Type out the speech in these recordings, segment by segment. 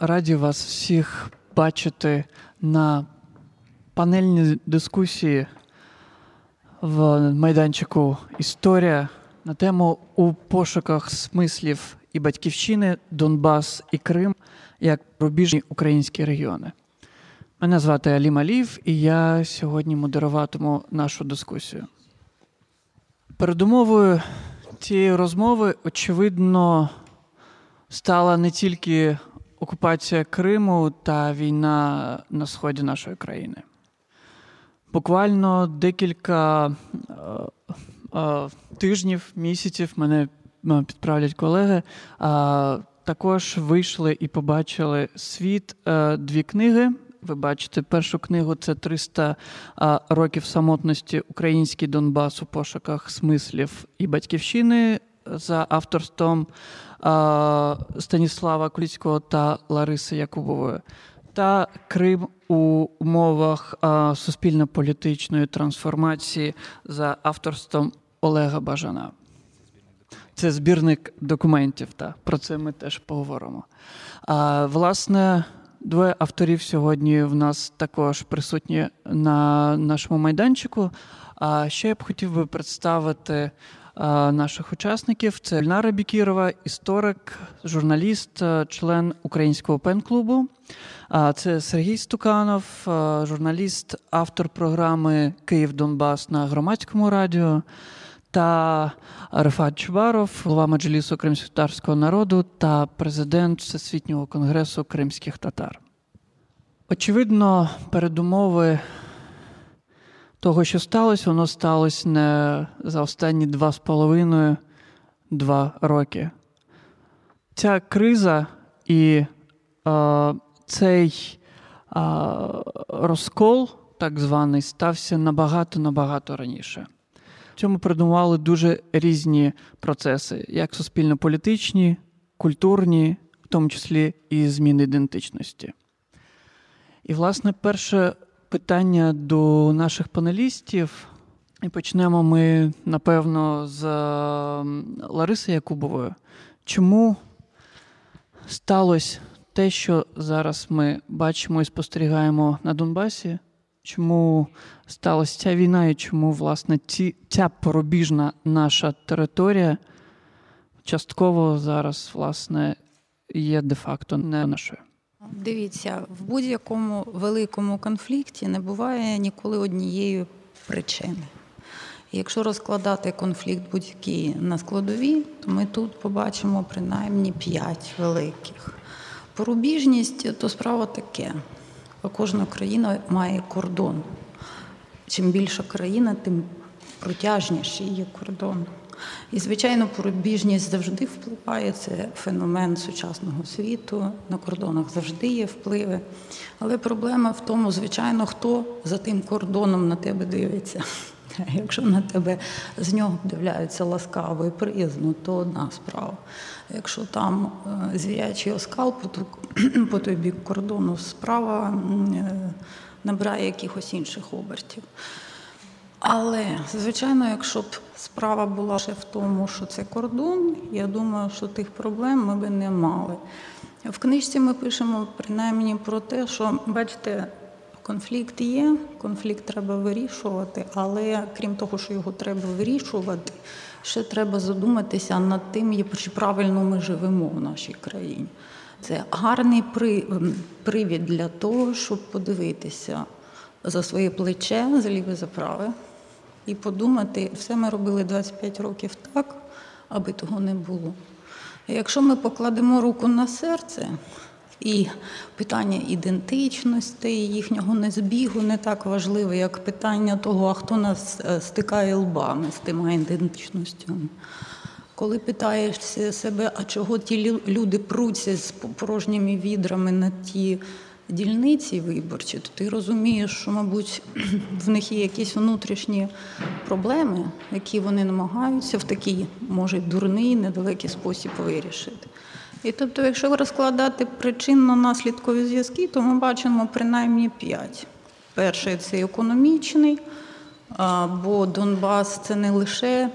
раді вас всіх бачити на панельній дискусії в майданчику Історія на тему у пошуках смислів і батьківщини Донбас і Крим як рубіжні українські регіони. Мене звати Алі Малів, і я сьогодні модеруватиму нашу дискусію. Передумовою цієї розмови, очевидно, стала не тільки окупація Криму та війна на сході нашої країни. Буквально декілька е, е, тижнів, місяців мене е, підправлять колеги. Також вийшли і побачили світ дві книги. Ви бачите, першу книгу це 300 е, років самотності Український Донбас у пошуках смислів і батьківщини за авторством Станіслава Куліцького та Лариси Якубової, та Крим у умовах суспільно-політичної трансформації за авторством Олега Бажана. Це збірник документів, та про це ми теж поговоримо. А, Власне, двоє авторів сьогодні в нас також присутні на нашому майданчику. А ще я б хотів би представити наших учасників. Це Ільнара Бікірова, історик, журналіст, член українського пен-клубу. Це Сергій Стуканов, журналіст, автор програми Київ Донбас на громадському радіо. Та Рефат Чубаров, голова Меджлісу кримськотарського народу та президент Всесвітнього конгресу кримських татар. Очевидно, передумови того, що сталося, воно сталося не за останні два з половиною два роки. Ця криза і е, цей е, розкол, так званий, стався набагато-набагато раніше. Цьому придумували дуже різні процеси, як суспільно-політичні, культурні, в тому числі і зміни ідентичності. І, власне, перше питання до наших панелістів. І почнемо ми, напевно, з Лариси Якубової. Чому сталося те, що зараз ми бачимо і спостерігаємо на Донбасі? Чому сталася ця війна, і чому, власне, ці, ця порубіжна наша територія частково зараз, власне, є де-факто не нашою? Дивіться, в будь-якому великому конфлікті не буває ніколи однієї причини. Якщо розкладати конфлікт будь-який на складові, то ми тут побачимо принаймні п'ять великих. Порубіжність то справа таке. Кожна країна має кордон. Чим більша країна, тим протяжніший її кордон. І, звичайно, порубіжність завжди впливає. Це феномен сучасного світу. На кордонах завжди є впливи. Але проблема в тому, звичайно, хто за тим кордоном на тебе дивиться. Якщо на тебе з нього дивляються ласкаво і приязно, то одна справа. Якщо там е, звірячий оскал по той бік кордону, справа е, набирає якихось інших обертів. Але, звичайно, якщо б справа була ще в тому, що це кордон, я думаю, що тих проблем ми би не мали. В книжці ми пишемо принаймні про те, що, бачите, конфлікт є, конфлікт треба вирішувати, але крім того, що його треба вирішувати, ще треба задуматися над тим, чи правильно ми живемо в нашій країні. Це гарний привід для того, щоб подивитися за своє плече, за ліве за праве і подумати, все ми робили 25 років так, аби того не було. Якщо ми покладемо руку на серце, і питання ідентичності, їхнього незбігу не так важливе, як питання того, а хто нас е, стикає лбами з тими ідентичностями. Коли питаєш себе, а чого ті люди пруться з порожніми відрами на ті дільниці виборчі, то ти розумієш, що, мабуть, в них є якісь внутрішні проблеми, які вони намагаються в такий, може, дурний, недалекий спосіб вирішити. І тобто, якщо розкладати причинно-наслідкові зв'язки, то ми бачимо принаймні п'ять. Перший це економічний, бо Донбас це не лише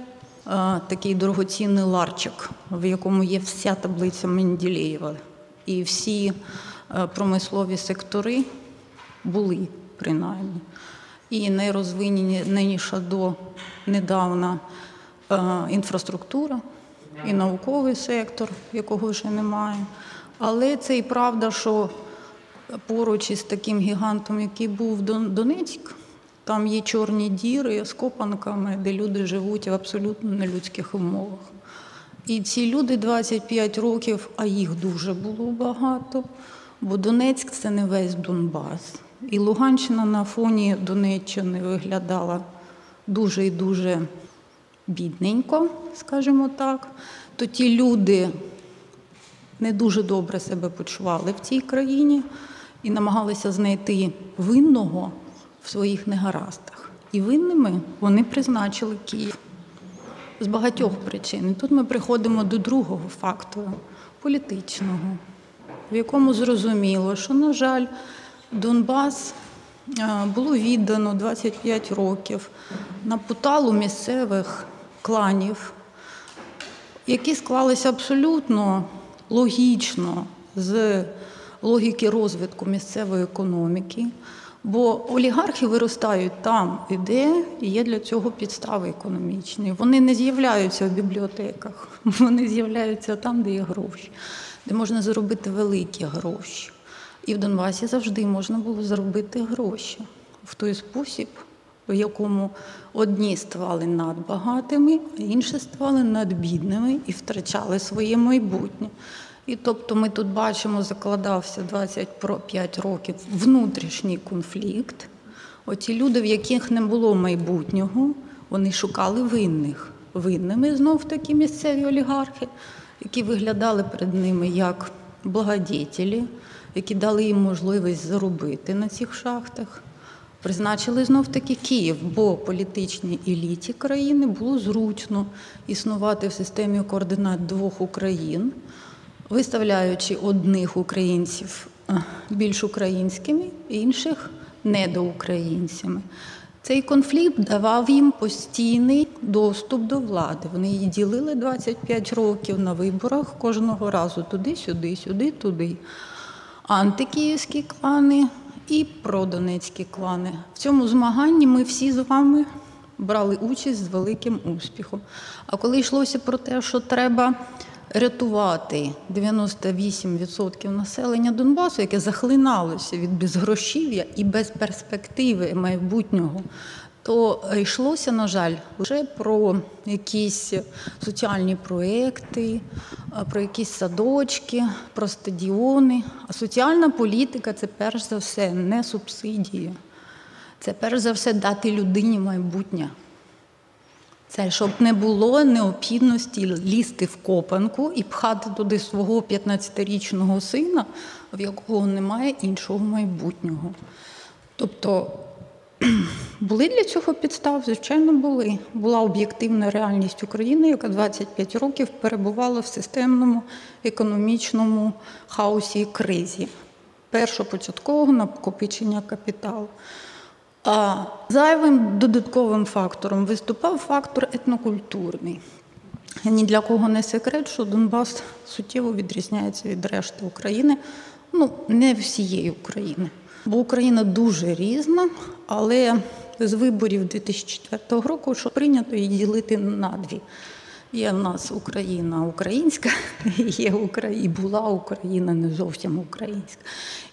такий дорогоцінний ларчик, в якому є вся таблиця Менділеєва і всі промислові сектори були принаймні. І найрозвиненіша до недавна е, інфраструктура і науковий сектор, якого вже немає. Але це і правда, що поруч із таким гігантом, який був Донецьк, там є чорні діри з копанками, де люди живуть в абсолютно нелюдських умовах. І ці люди 25 років, а їх дуже було багато, бо Донецьк це не весь Донбас. І Луганщина на фоні Донеччини виглядала дуже і дуже бідненько, скажімо так. То ті люди не дуже добре себе почували в цій країні і намагалися знайти винного в своїх негараздах. І винними вони призначили Київ з багатьох причин. І Тут ми приходимо до другого фактору політичного, в якому зрозуміло, що, на жаль, Донбас було віддано 25 років на поталу місцевих кланів, які склалися абсолютно логічно з логіки розвитку місцевої економіки. Бо олігархи виростають там, де є для цього підстави економічні. Вони не з'являються в бібліотеках, вони з'являються там, де є гроші, де можна заробити великі гроші. І в Донбасі завжди можна було заробити гроші в той спосіб, в якому одні ставали надбагатими, а інші ставали надбідними і втрачали своє майбутнє. І тобто ми тут бачимо, закладався 25 років внутрішній конфлікт. Оті люди, в яких не було майбутнього, вони шукали винних. Винними знов таки місцеві олігархи, які виглядали перед ними як благодетелі, які дали їм можливість заробити на цих шахтах. Призначили знов таки Київ, бо політичній еліті країни було зручно існувати в системі координат двох Україн виставляючи одних українців більш українськими, інших недоукраїнцями. Цей конфлікт давав їм постійний доступ до влади. Вони її ділили 25 років на виборах кожного разу туди-сюди, сюди, туди. Антикиївські клани і продонецькі клани. В цьому змаганні ми всі з вами брали участь з великим успіхом. А коли йшлося про те, що треба рятувати 98% населення Донбасу, яке захлиналося від безгрошів'я і без перспективи майбутнього. То йшлося, на жаль, лише про якісь соціальні проекти, про якісь садочки, про стадіони. А соціальна політика це перш за все не субсидії. Це перш за все дати людині майбутнє. Це щоб не було необхідності лізти в копанку і пхати туди свого 15-річного сина, в якого немає іншого майбутнього. Тобто були для цього підстав, звичайно, були. Була об'єктивна реальність України, яка 25 років перебувала в системному економічному хаосі і кризі першопочаткового накопичення капіталу. А зайвим додатковим фактором виступав фактор етнокультурний. Ні для кого не секрет, що Донбас суттєво відрізняється від решти України, ну не всієї України. Бо Україна дуже різна, але з виборів 2004 року що прийнято її ділити на дві. Є в нас Україна українська, є Україна, і була Україна не зовсім українська.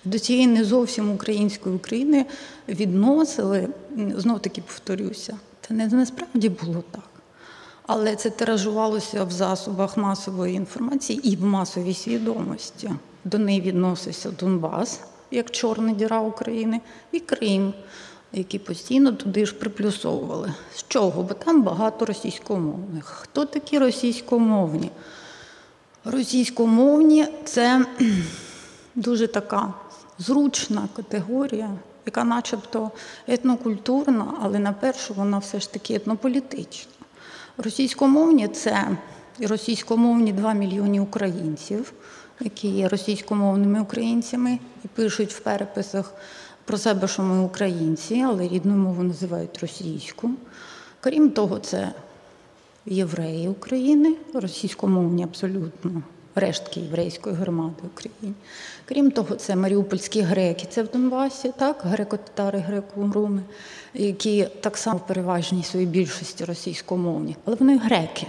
До цієї не зовсім української України відносили, знов таки повторюся, це не насправді було так. Але це тиражувалося в засобах масової інформації і в масовій свідомості. До неї відносився Донбас як чорна діра України і Крим які постійно туди ж приплюсовували. З чого? Бо там багато російськомовних. Хто такі російськомовні? Російськомовні це дуже така зручна категорія, яка начебто етнокультурна, але на першу вона все ж таки етнополітична. Російськомовні це російськомовні 2 мільйони українців, які є російськомовними українцями і пишуть в переписах про себе, що ми українці, але рідну мову називають російську. Крім того, це євреї України, російськомовні абсолютно рештки єврейської громади в Україні. Крім того, це маріупольські греки, це в Донбасі, так, греко-татари, греко-руми, які так само в переважній своїй більшості російськомовні, але вони греки.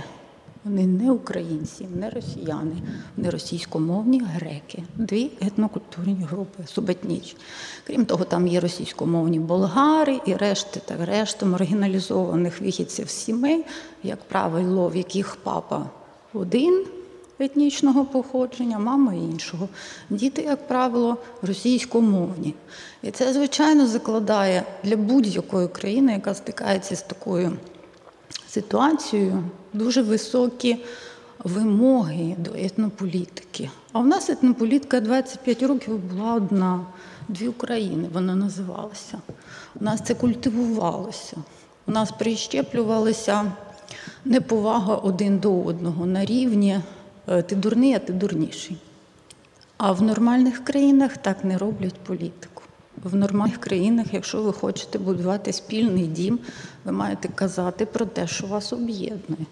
Вони не українці, не росіяни, не російськомовні греки, дві етнокультурні групи, субетнічні. Крім того, там є російськомовні болгари і решти та решта маргіналізованих вихідців сімей, як правило, в яких папа один етнічного походження, мама іншого. Діти, як правило, російськомовні. І це, звичайно, закладає для будь-якої країни, яка стикається з такою ситуацією, дуже високі вимоги до етнополітики. А в нас етнополітика 25 років була одна, дві України вона називалася. У нас це культивувалося. У нас прищеплювалася неповага один до одного на рівні Е, ти дурний, а ти дурніший. А в нормальних країнах так не роблять політику. В нормальних країнах, якщо ви хочете будувати спільний дім, ви маєте казати про те, що вас об'єднує,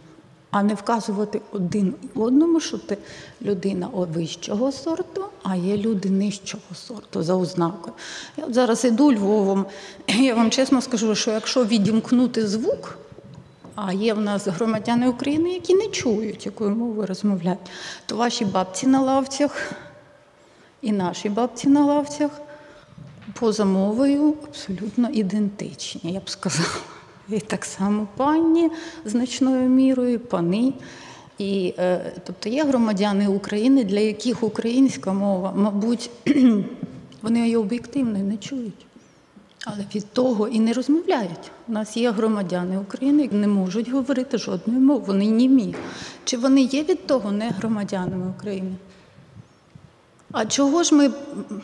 а не вказувати один одному, що ти людина вищого сорту, а є люди нижчого сорту за ознакою. Я от зараз іду Львовом, я вам чесно скажу, що якщо відімкнути звук. А є в нас громадяни України, які не чують, якою мовою розмовляють. То ваші бабці на лавцях і наші бабці на лавцях поза мовою абсолютно ідентичні, я б сказала. І так само пані значною мірою, пани. І, е, Тобто є громадяни України, для яких українська мова, мабуть, вони її об'єктивно не чують. Але від того і не розмовляють. У нас є громадяни України, які не можуть говорити жодної мови, вони німі. Чи вони є від того не громадянами України? А чого ж ми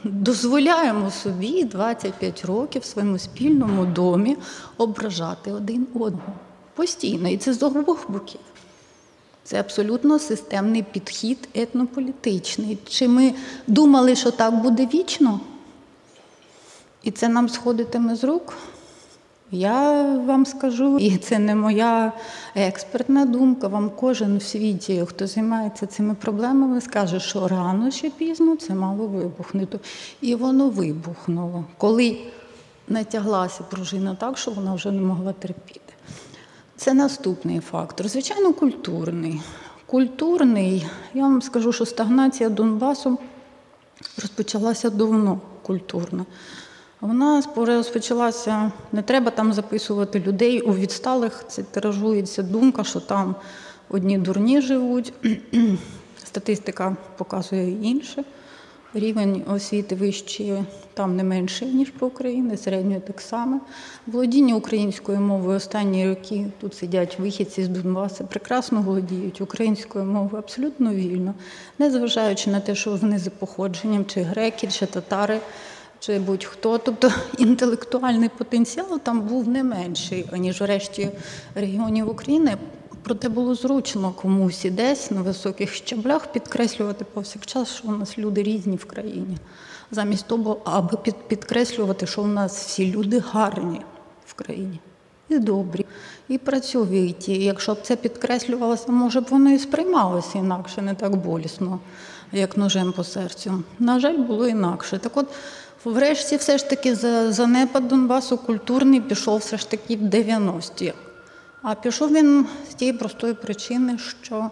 дозволяємо собі 25 років в своєму спільному домі ображати один одного постійно? І це з обох боків. Це абсолютно системний підхід етнополітичний. Чи ми думали, що так буде вічно? І це нам сходитиме з рук. Я вам скажу, і це не моя експертна думка. Вам кожен в світі, хто займається цими проблемами, скаже, що рано чи пізно це мало вибухнути. І воно вибухнуло, коли натяглася пружина так, що вона вже не могла терпіти. Це наступний фактор. Звичайно, культурний. Культурний, я вам скажу, що стагнація Донбасу розпочалася давно культурно. Вона розпочалася, не треба там записувати людей у відсталих. Це тиражується думка, що там одні дурні живуть. Статистика показує інше. Рівень освіти вищий там не менший, ніж по Україні, середньої так само. Володіння українською мовою останні роки тут сидять вихідці з Донбасу, прекрасно володіють українською мовою абсолютно вільно, незважаючи на те, що вони за походженням, чи греки, чи татари чи будь-хто. Тобто інтелектуальний потенціал там був не менший, ніж в решті регіонів України. Проте було зручно комусь і десь на високих щаблях підкреслювати повсякчас, що у нас люди різні в країні, замість того, аби підкреслювати, що у нас всі люди гарні в країні. І добрі, і працьовиті. І Якщо б це підкреслювалося, може б воно і сприймалося інакше, не так болісно, як ножем по серцю. На жаль, було інакше. Так от Врешті, все ж таки, занепад Донбасу культурний пішов все ж таки в 90-ті. А пішов він з тієї простої причини, що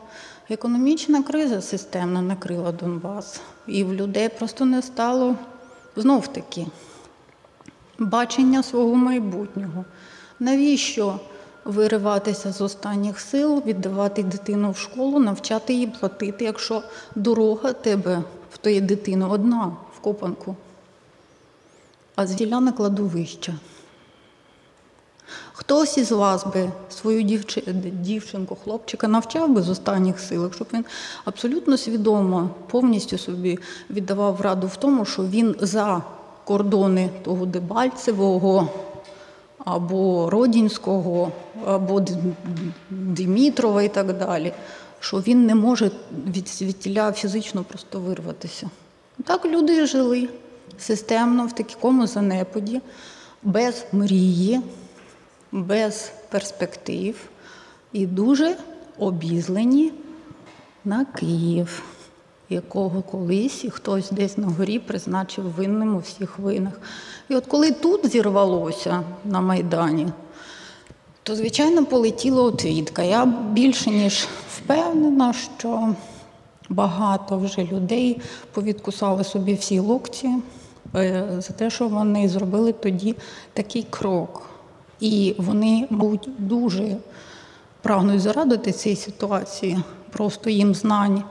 економічна криза системна накрила Донбас, і в людей просто не стало знов таки бачення свого майбутнього. Навіщо вириватися з останніх сил, віддавати дитину в школу, навчати її платити, якщо дорога тебе в тої дитини одна в копанку? А звіля на кладовище. Хтось із вас би свою дівчинку, хлопчика навчав би з останніх сил, щоб він абсолютно свідомо повністю собі віддавав раду в тому, що він за кордони того Дебальцевого або Родінського, або Димітрова і так далі, що він не може від світіля фізично просто вирватися. Так люди жили системно в такому занепаді, без мрії, без перспектив і дуже обізлені на Київ. якого колись і хтось десь на горі призначив винним у всіх винах. І от коли тут зірвалося на Майдані, то, звичайно, полетіла отвідка. Я більше ніж впевнена, що багато вже людей повідкусали собі всі локті е, за те, що вони зробили тоді такий крок. І вони, мабуть, дуже прагнуть зарадити цій ситуації, просто їм знань,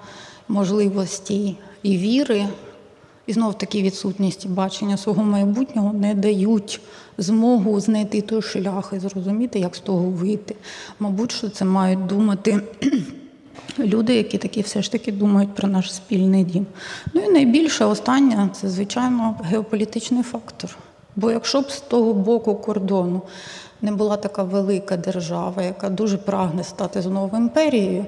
можливості і віри, і знов таки відсутність бачення свого майбутнього не дають змогу знайти той шлях і зрозуміти, як з того вийти. Мабуть, що це мають думати. Люди, які такі все ж таки думають про наш спільний дім. Ну і найбільше останнє це, звичайно, геополітичний фактор. Бо якщо б з того боку кордону не була така велика держава, яка дуже прагне стати знову імперією,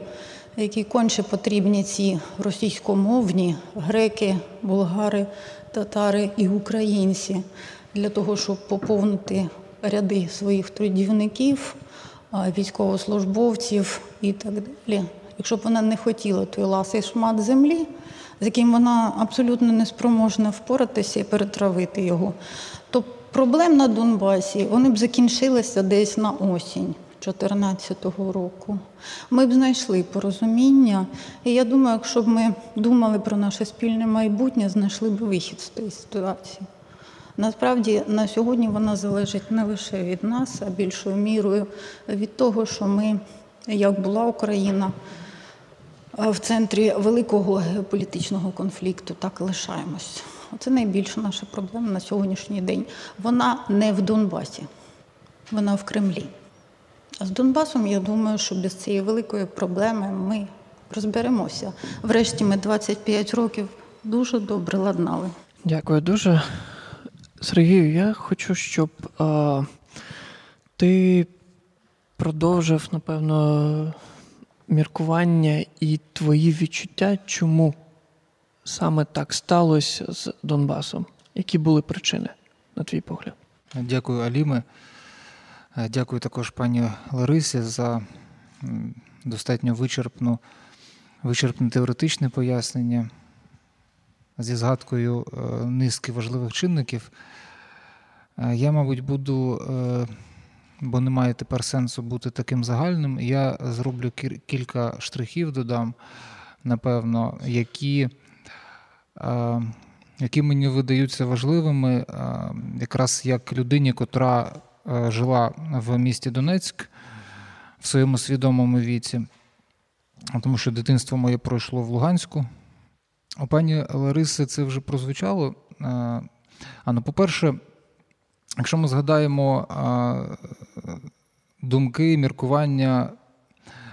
якій конче потрібні ці російськомовні греки, болгари, татари і українці для того, щоб поповнити ряди своїх трудівників, військовослужбовців і так далі. Якщо б вона не хотіла той ласий шмат землі, з яким вона абсолютно не спроможна впоратися і перетравити його, то проблем на Донбасі вони б закінчилися десь на осінь 2014 року. Ми б знайшли порозуміння, і я думаю, якщо б ми думали про наше спільне майбутнє, знайшли б вихід з тієї ситуації. Насправді на сьогодні вона залежить не лише від нас, а більшою мірою від того, що ми, як була Україна, в центрі великого геополітичного конфлікту, так і лишаємось. Це найбільша наша проблема на сьогоднішній день. Вона не в Донбасі, вона в Кремлі. А з Донбасом, я думаю, що без цієї великої проблеми ми розберемося. Врешті ми 25 років дуже добре ладнали. Дякую дуже. Сергію, я хочу, щоб а, ти продовжив, напевно, міркування і твої відчуття, чому саме так сталося з Донбасом? Які були причини, на твій погляд? Дякую, Аліме. Дякую також пані Ларисі за достатньо вичерпну, вичерпне теоретичне пояснення зі згадкою е, низки важливих чинників. Е, я, мабуть, буду, е, бо немає тепер сенсу бути таким загальним. Я зроблю кілька штрихів, додам, напевно, які які мені видаються важливими, якраз як людині, котра жила в місті Донецьк в своєму свідомому віці, тому що дитинство моє пройшло в Луганську. У пані Лариси це вже прозвучало. А ну, по-перше, якщо ми згадаємо думки, міркування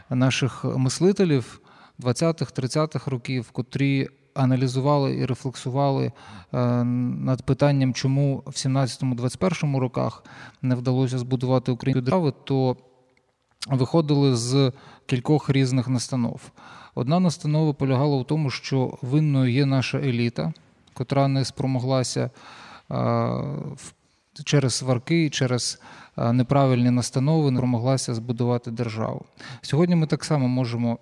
наших мислителів 20-х, 30-х років, котрі аналізували і рефлексували над питанням, чому в 17-21 роках не вдалося збудувати українську державу, то виходили з кількох різних настанов. Одна настанова полягала в тому, що винною є наша еліта, котра не спромоглася через сварки, через неправильні настанови не спромоглася збудувати державу. Сьогодні ми так само можемо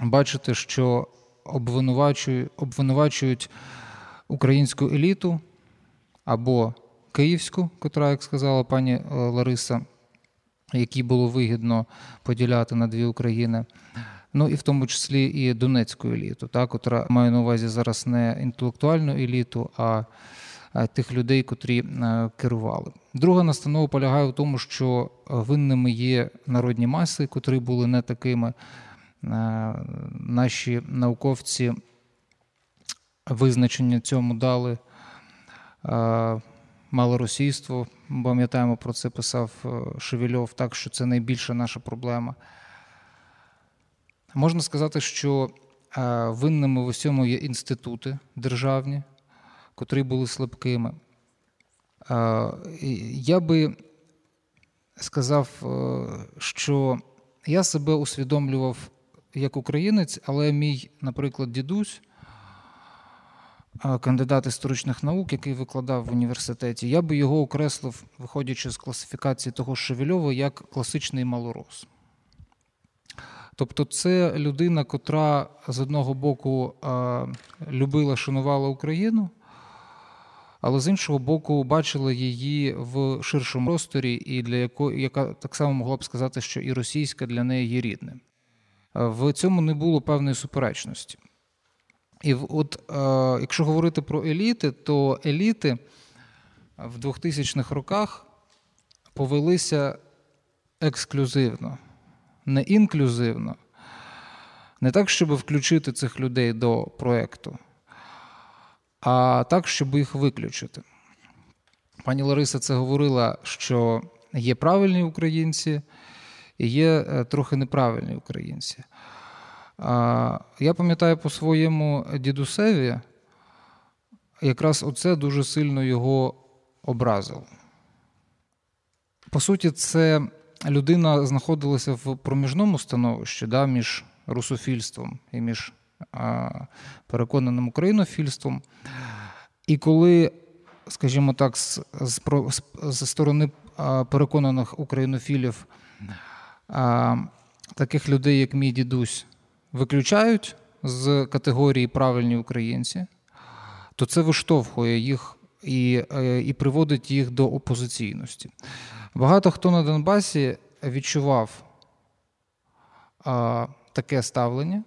бачити, що обвинувачують, обвинувачують українську еліту або київську, котра, як сказала пані Лариса, якій було вигідно поділяти на дві України ну і в тому числі і Донецьку еліту, так, котра маю на увазі зараз не інтелектуальну еліту, а тих людей, котрі е, керували. Друга настанова полягає в тому, що винними є народні маси, котрі були не такими. Е, наші науковці визначення цьому дали е, малоросійство. Пам'ятаємо, про це писав Шевельов, так що це найбільша наша проблема. Можна сказати, що е, винними в усьому є інститути державні, котрі були слабкими. Я би сказав, е, що я себе усвідомлював як українець, але мій, наприклад, дідусь, кандидат історичних наук, який викладав в університеті, я би його окреслив, виходячи з класифікації того Шевельова, як класичний малорос. Тобто, це людина, котра з одного боку любила, шанувала Україну, але з іншого боку, бачила її в ширшому просторі, і для якої яка так само могла б сказати, що і російська для неї є рідним. В цьому не було певної суперечності. І от якщо говорити про еліти, то еліти в 2000-х роках повелися ексклюзивно, не інклюзивно, не так, щоб включити цих людей до проєкту, а так, щоб їх виключити. Пані Лариса це говорила, що є правильні українці і є е, трохи неправильні українці. Я пам'ятаю по своєму дідусеві, якраз оце дуже сильно його образило. По суті, це людина знаходилася в проміжному становищі да, між русофільством і між переконаним українофільством. І коли, скажімо так, з, з, з сторони переконаних українофілів таких людей, як мій дідусь, виключають з категорії правильні українці, то це виштовхує їх і, е, і приводить їх до опозиційності. Багато хто на Донбасі відчував а, таке ставлення,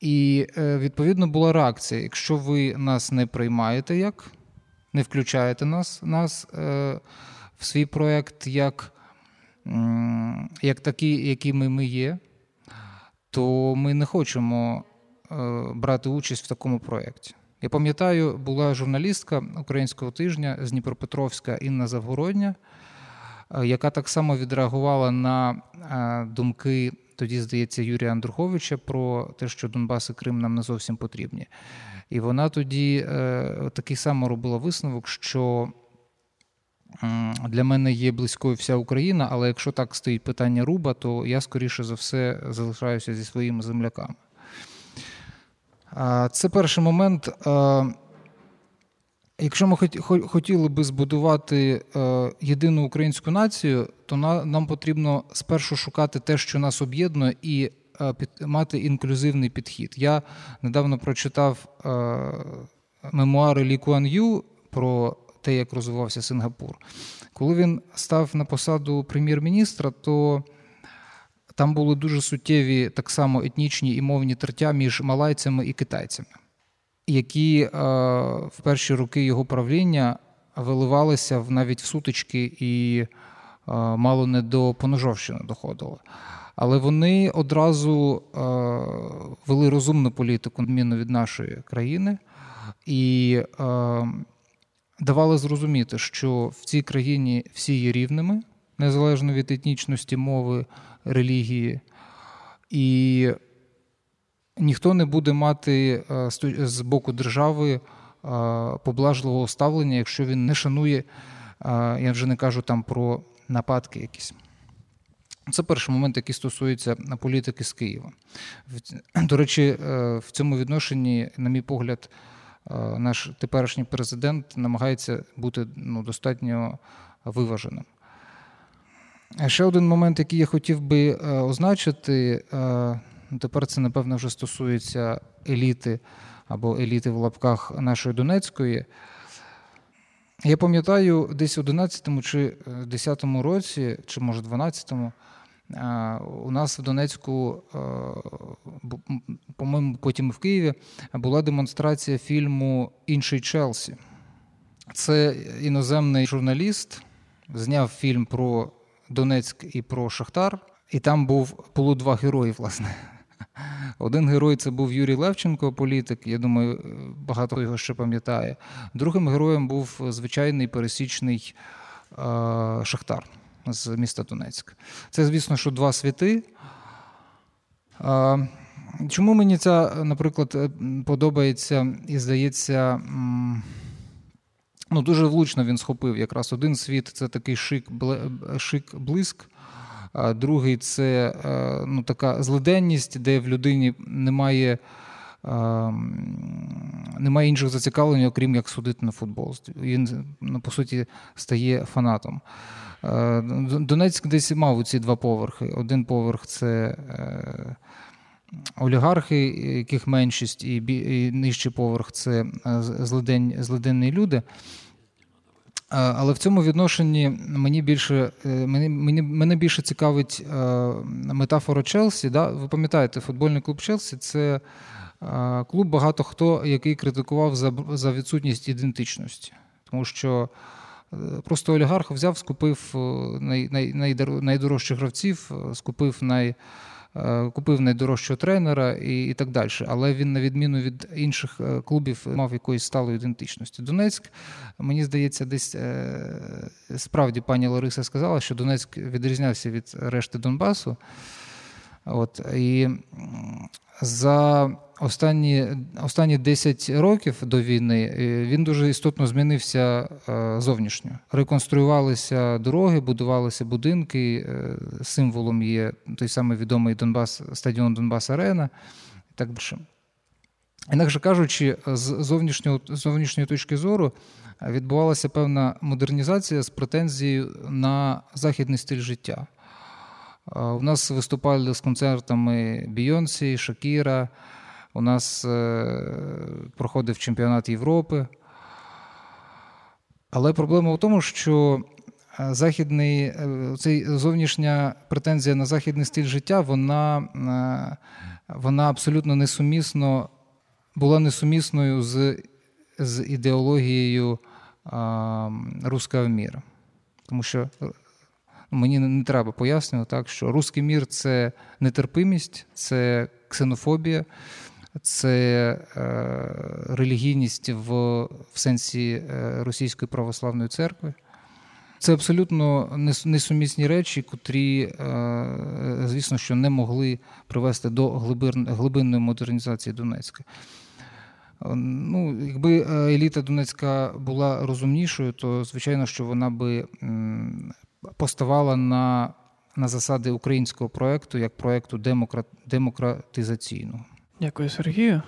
і, е, відповідно, була реакція: якщо ви нас не приймаєте як, не включаєте нас нас е, в свій проєкт як як такі, якими ми є, то ми не хочемо е, брати участь в такому проєкті. Я пам'ятаю, була журналістка українського тижня з Дніпропетровська Інна Завгородня. Яка так само відреагувала на думки, тоді, здається, Юрія Андруховича про те, що Донбас і Крим нам не зовсім потрібні. І вона тоді е, такий само робила висновок, що для мене є близькою вся Україна, але якщо так стоїть питання руба, то я скоріше за все залишаюся зі своїми земляками. Це перший момент. Якщо ми хотіли би збудувати е, єдину українську націю, то нам потрібно спершу шукати те, що нас об'єднує, і е, мати інклюзивний підхід. Я недавно прочитав е, мемуари Лі Куан Ю про те, як розвивався Сингапур. Коли він став на посаду прем'єр-міністра, то там були дуже суттєві так само етнічні і мовні тертя між малайцями і китайцями які е, в перші роки його правління виливалися навіть в сутички і е, мало не до поножовщини доходили. Але вони одразу е, вели розумну політику відміну від нашої країни і давали зрозуміти, що в цій країні всі є рівними, незалежно від етнічності, мови, релігії. І ніхто не буде мати е, з боку держави е, поблажливого ставлення, якщо він не шанує, е, я вже не кажу там про нападки якісь. Це перший момент, який стосується політики з Києва. До речі, в цьому відношенні, на мій погляд, наш теперішній президент намагається бути ну, достатньо виваженим. Ще один момент, який я хотів би означити, тепер це, напевно, вже стосується еліти або еліти в лапках нашої Донецької. Я пам'ятаю, десь у 11-му чи 10 році, чи може 12-му, у нас в Донецьку, по-моєму, потім в Києві була демонстрація фільму Інший Челсі. Це іноземний журналіст, зняв фільм про Донецьк і про Шахтар, і там був було два герої, власне. Один герой це був Юрій Левченко, політик. Я думаю, багато його ще пам'ятає. Другим героєм був звичайний пересічний е, Шахтар з міста Донецьк. Це, звісно, що два світи. Е, чому мені ця, наприклад, е, подобається і здається. Ну, Дуже влучно він схопив якраз один світ це такий шик, шик блиск, Другий це е, ну, така злиденність, де в людині немає немає інших зацікавлень, окрім як судити на футбол. Він, ну, по суті, стає фанатом. Донецьк десь мав ці два поверхи. Один поверх це олігархи, яких меншість, і нижчий поверх це злиденні люди. Але в цьому відношенні мені більше мені, мені, мене більше цікавить метафора Челсі. Да? Ви пам'ятаєте, футбольний клуб Челсі це клуб багато хто, який критикував за за відсутність ідентичності. Тому що просто олігарх взяв, скупив най, най, найдорожчих гравців, скупив най. Е, купив найдорожчого тренера і і так далі. Але він, на відміну від інших е, клубів, мав якоїсь сталої ідентичності. Донецьк, мені здається, десь е, справді пані Лариса сказала, що Донецьк відрізнявся від решти Донбасу. От, І за останні останні 10 років до війни е, він дуже істотно змінився е, зовнішньо. Реконструювалися дороги, будувалися будинки. Е, символом є той самий відомий Донбас, стадіон Донбас Арена і так далі. Інакше кажучи, з зовнішнього, з зовнішньої точки зору відбувалася певна модернізація з претензією на західний стиль життя. У нас виступали з концертами Бійонсі, Шакіра. У нас е, проходив чемпіонат Європи. Але проблема в тому, що е, західний, е, зовнішня претензія на західний стиль життя, вона вона абсолютно несумісно була несумісною з з ідеологією руського міра. Тому що мені не треба пояснювати, так, що русський мір це нетерпимість, це ксенофобія це е, релігійність в, в сенсі е, Російської православної церкви. Це абсолютно несумісні речі, котрі, е, звісно, що не могли привести до глибинної модернізації Донецька. Ну, Якби еліта Донецька була розумнішою, то звичайно, що вона би поставала на на засади українського проєкту як проєкту демократ, демократизаційного. Дякую, Сергію.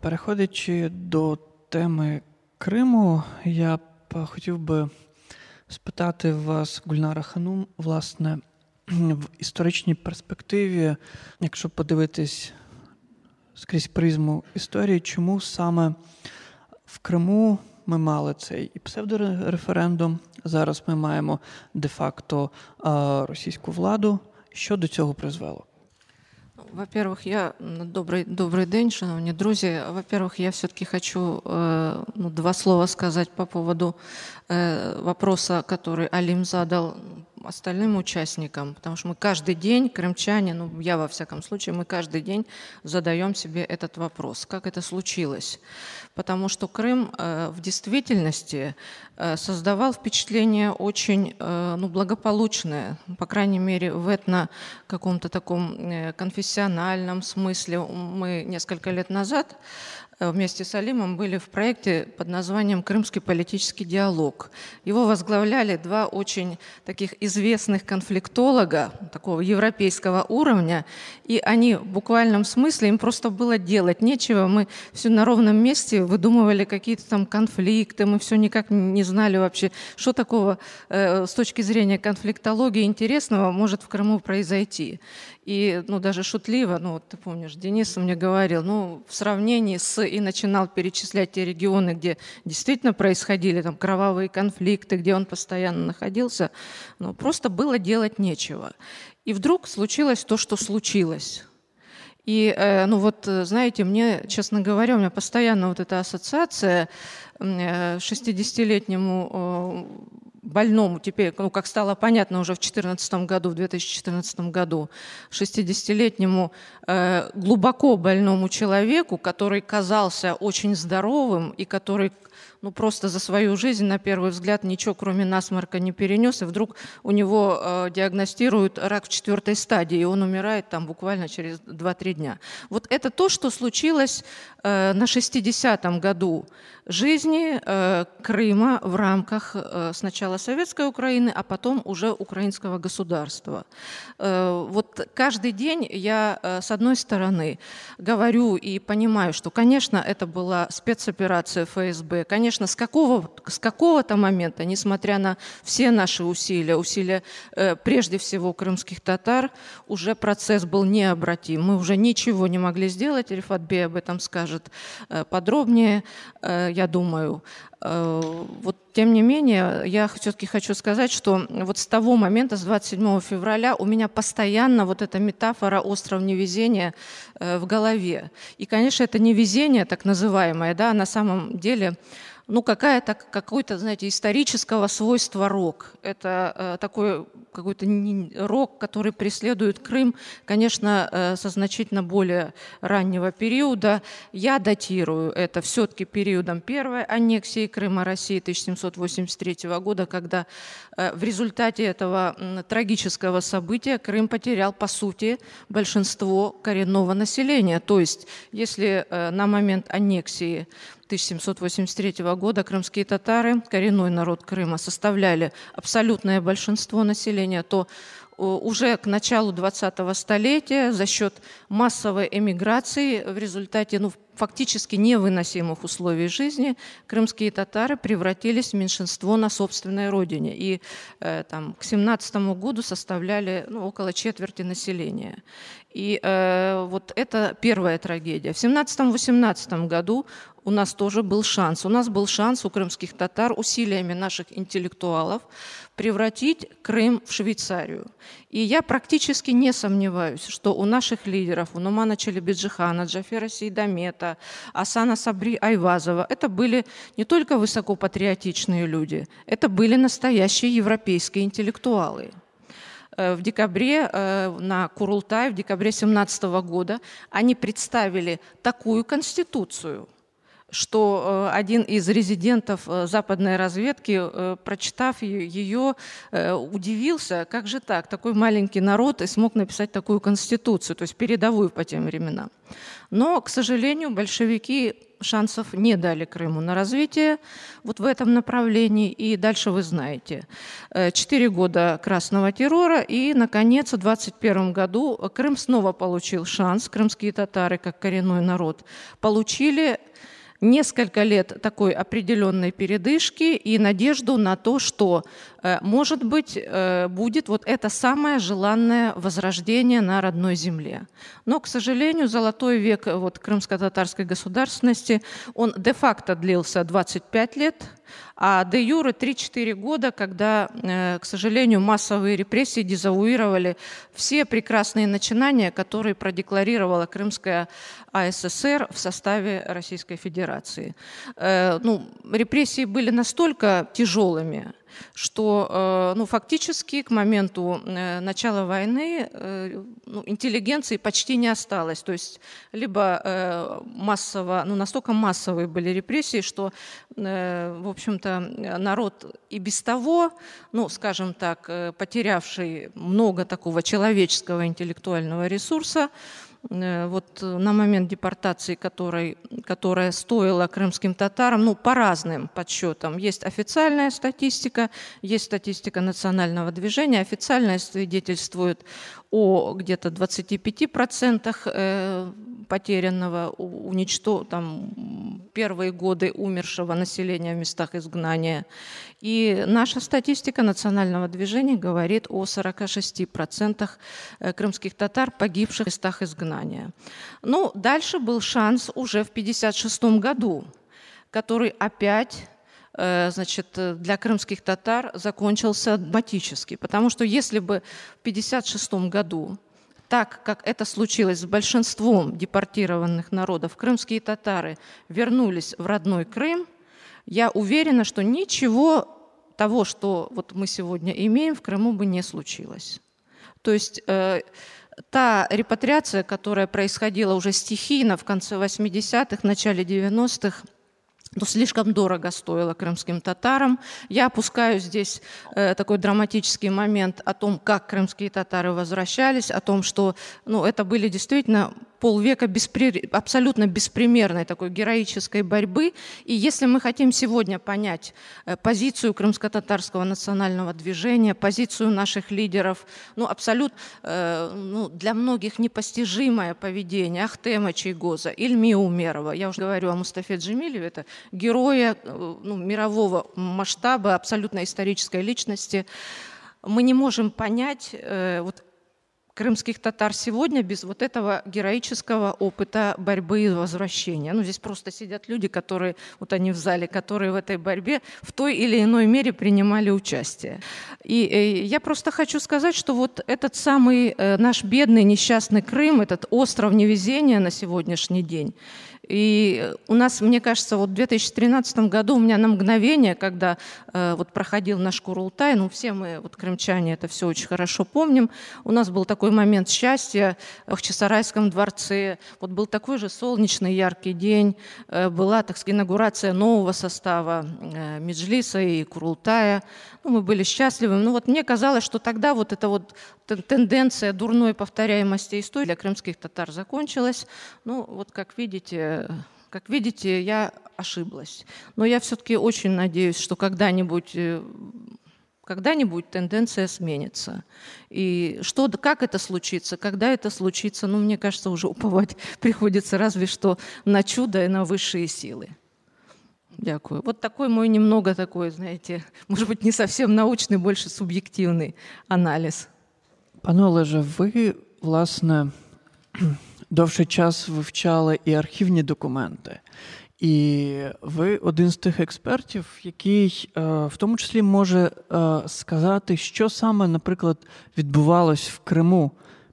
Переходячи до теми Криму, я б хотів би спитати вас, Гульнара Ханум, власне, в історичній перспективі, якщо подивитись скрізь призму історії, чому саме в Криму ми мали цей і псевдореферендум, зараз ми маємо де-факто російську владу. Що до цього призвело? Во-первых, я добрый, добрый день, шановні друзі. Во-первых, я все-таки хочу э, ну, два слова сказать по поводу э, вопроса, который Алим задал остальным участникам, потому что мы каждый день, крымчане, ну я во всяком случае, мы каждый день задаем себе этот вопрос, как это случилось. Потому что Крым э, в действительности э, создавал впечатление очень э, ну, благополучное, по крайней мере в этно каком-то таком э, конфессиональном смысле. Мы несколько лет назад вместе с Алимом были в проекте под названием «Крымский политический диалог». Его возглавляли два очень таких известных конфликтолога, такого европейского уровня, и они в буквальном смысле, им просто было делать нечего. Мы все на ровном месте выдумывали какие-то там конфликты, мы все никак не знали вообще, что такого э, с точки зрения конфликтологии интересного может в Крыму произойти. И, ну, даже шутливо, ну, вот ты помнишь, Денис мне говорил, ну, в сравнении с, и начинал перечислять те регионы, где действительно происходили там кровавые конфликты, где он постоянно находился, ну, просто было делать нечего. И вдруг случилось то, что случилось. И, э, ну вот, знаете, мне, честно говоря, у меня постоянно вот эта ассоциация 60-летнему э, больному теперь, ну, как стало понятно уже в 2014 году, в 2014 году, 60-летнему э, глубоко больному человеку, который казался очень здоровым и который ну, просто за свою жизнь, на первый взгляд, ничего кроме насморка не перенес, и вдруг у него э, диагностируют рак в четвертой стадии, и он умирает там буквально через 2-3 дня. Вот это то, что случилось э, на 60-м году жизни э, Крыма в рамках э, сначала Советской Украины, а потом уже украинского государства. Э, вот каждый день я, с одной стороны, говорю и понимаю, что, конечно, это была спецоперация ФСБ, конечно, с, какого, с какого-то момента, несмотря на все наши усилия, усилия прежде всего крымских татар, уже процесс был необратим. Мы уже ничего не могли сделать, Рифат Бей об этом скажет подробнее я думаю. Э, вот, тем не менее, я все-таки хочу сказать, что вот с того момента, с 27 февраля, у меня постоянно вот эта метафора «остров невезения» э, в голове. И, конечно, это невезение, так называемое, да, на самом деле ну, какая-то, какой-то, знаете, исторического свойства рок. Это э, такой какой-то рок, который преследует Крым, конечно, э, со значительно более раннего периода. Я датирую это все-таки периодом первой аннексии Крыма России 1783 года, когда в результате этого э, трагического события Крым потерял, по сути, большинство коренного населения. То есть, если э, на момент аннексии 1783 года крымские татары, коренной народ Крыма, составляли абсолютное большинство населения, то уже к началу 20-го столетия за счет массовой эмиграции в результате ну, фактически невыносимых условий жизни крымские татары превратились в меньшинство на собственной родине и э, там, к 17 году составляли ну, около четверти населения. И э, вот это первая трагедия. В 17-18 году у нас тоже был шанс. У нас был шанс у крымских татар усилиями наших интеллектуалов превратить Крым в Швейцарию. И я практически не сомневаюсь, что у наших лидеров, у Нумана Челебиджихана, Джафера Сейдамета, Асана Сабри Айвазова, это были не только высокопатриотичные люди, это были настоящие европейские интеллектуалы. Э, в декабре э, на Курултай, в декабре 2017 года, они представили такую конституцию – что э, один из резидентов э, западной разведки, э, прочитав ее, удивился, как же так, такой маленький народ и смог написать такую конституцию, то есть передовую по тем временам. Но, к сожалению, большевики шансов не дали Крыму на развитие вот в этом направлении. И дальше вы знаете. Четыре года красного террора. И, наконец, в 2021 году Крым снова получил шанс. Крымские татары, как коренной народ, получили несколько лет такой определенной передышки и надежду на то, что, э, может быть, э, будет вот это самое желанное возрождение на родной земле. Но, к сожалению, золотой век вот, крымско-татарской государственности, он де-факто длился 25 лет, а де юре 3-4 года, когда, э, к сожалению, массовые репрессии дезавуировали все прекрасные начинания, которые продекларировала Крымская АССР в составе Российской Федерации. Э, ну, репрессии были настолько тяжелыми, что э, ну, фактически к моменту э, начала войны э, ну, интеллигенции почти не осталось. То есть либо массово, ну, настолько массовые были репрессии, что, в общем-то, народ и без того, ну, скажем так, потерявший много такого человеческого интеллектуального ресурса, вот на момент депортации, которой, которая стоила крымским татарам, ну, по разным подсчетам. Есть официальная статистика, есть статистика национального движения. Официальная свидетельствует о где-то 25% э, потерянного, уничтож... там, первые годы умершего населения в местах изгнания. И наша статистика национального движения говорит о 46% э, крымских татар, погибших в местах изгнания. Ну, дальше был шанс уже в 1956 году, который опять значит, для крымских татар закончился драматически. Потому что если бы в 1956 году так как это случилось с большинством депортированных народов, крымские татары вернулись в родной Крым, я уверена, что ничего того, что вот мы сегодня имеем, в Крыму бы не случилось. То есть э, та репатриация, которая происходила уже стихийно в конце 80-х, начале 90-х, но слишком дорого стоило крымским татарам. Я опускаю здесь э, такой драматический момент о том, как крымские татары возвращались, о том, что ну, это были действительно полвека беспри... абсолютно беспримерной такой героической борьбы. И если мы хотим сегодня понять э, позицию крымско-татарского национального движения, позицию наших лидеров, ну, абсолютно э, ну, для многих непостижимое поведение Ахтема Чайгоза, Ильми Умерова, я уже говорю о Мустафе Джемилеве, это героя э, ну, мирового масштаба, абсолютно исторической личности, мы не можем понять э, вот крымских татар сегодня без вот этого героического опыта борьбы и возвращения. Ну, здесь просто сидят люди, которые, вот они в зале, которые в этой борьбе в той или иной мере принимали участие. И э, я просто хочу сказать, что вот этот самый э, наш бедный несчастный Крым, этот остров невезения на сегодняшний день, и у нас, мне кажется, вот в 2013 году у меня на мгновение, когда э, вот проходил наш Курултай, ну все мы, вот крымчане, это все очень хорошо помним, у нас был такой момент счастья в Ахчисарайском дворце, вот был такой же солнечный, яркий день, э, была, так сказать, инаугурация нового состава э, Меджлиса и Курултая, ну, мы были счастливы. Ну вот мне казалось, что тогда вот эта вот тенденция дурной повторяемости истории для крымских татар закончилась. Ну вот как видите, как видите, я ошиблась. Но я все-таки очень надеюсь, что когда-нибудь э, когда-нибудь тенденция сменится. И что, как это случится, когда это случится, ну, мне кажется, уже уповать приходится разве что на чудо и на высшие силы. Дякую. Вот такой мой немного такой, знаете, может быть, не совсем научный, больше суб'єктивний аналіз. Пане Олеже, ви, власне, довший час вивчали і архівні документи. І ви один з тих експертів, який е, в тому числі може е, сказати, що саме, наприклад, відбувалось в Криму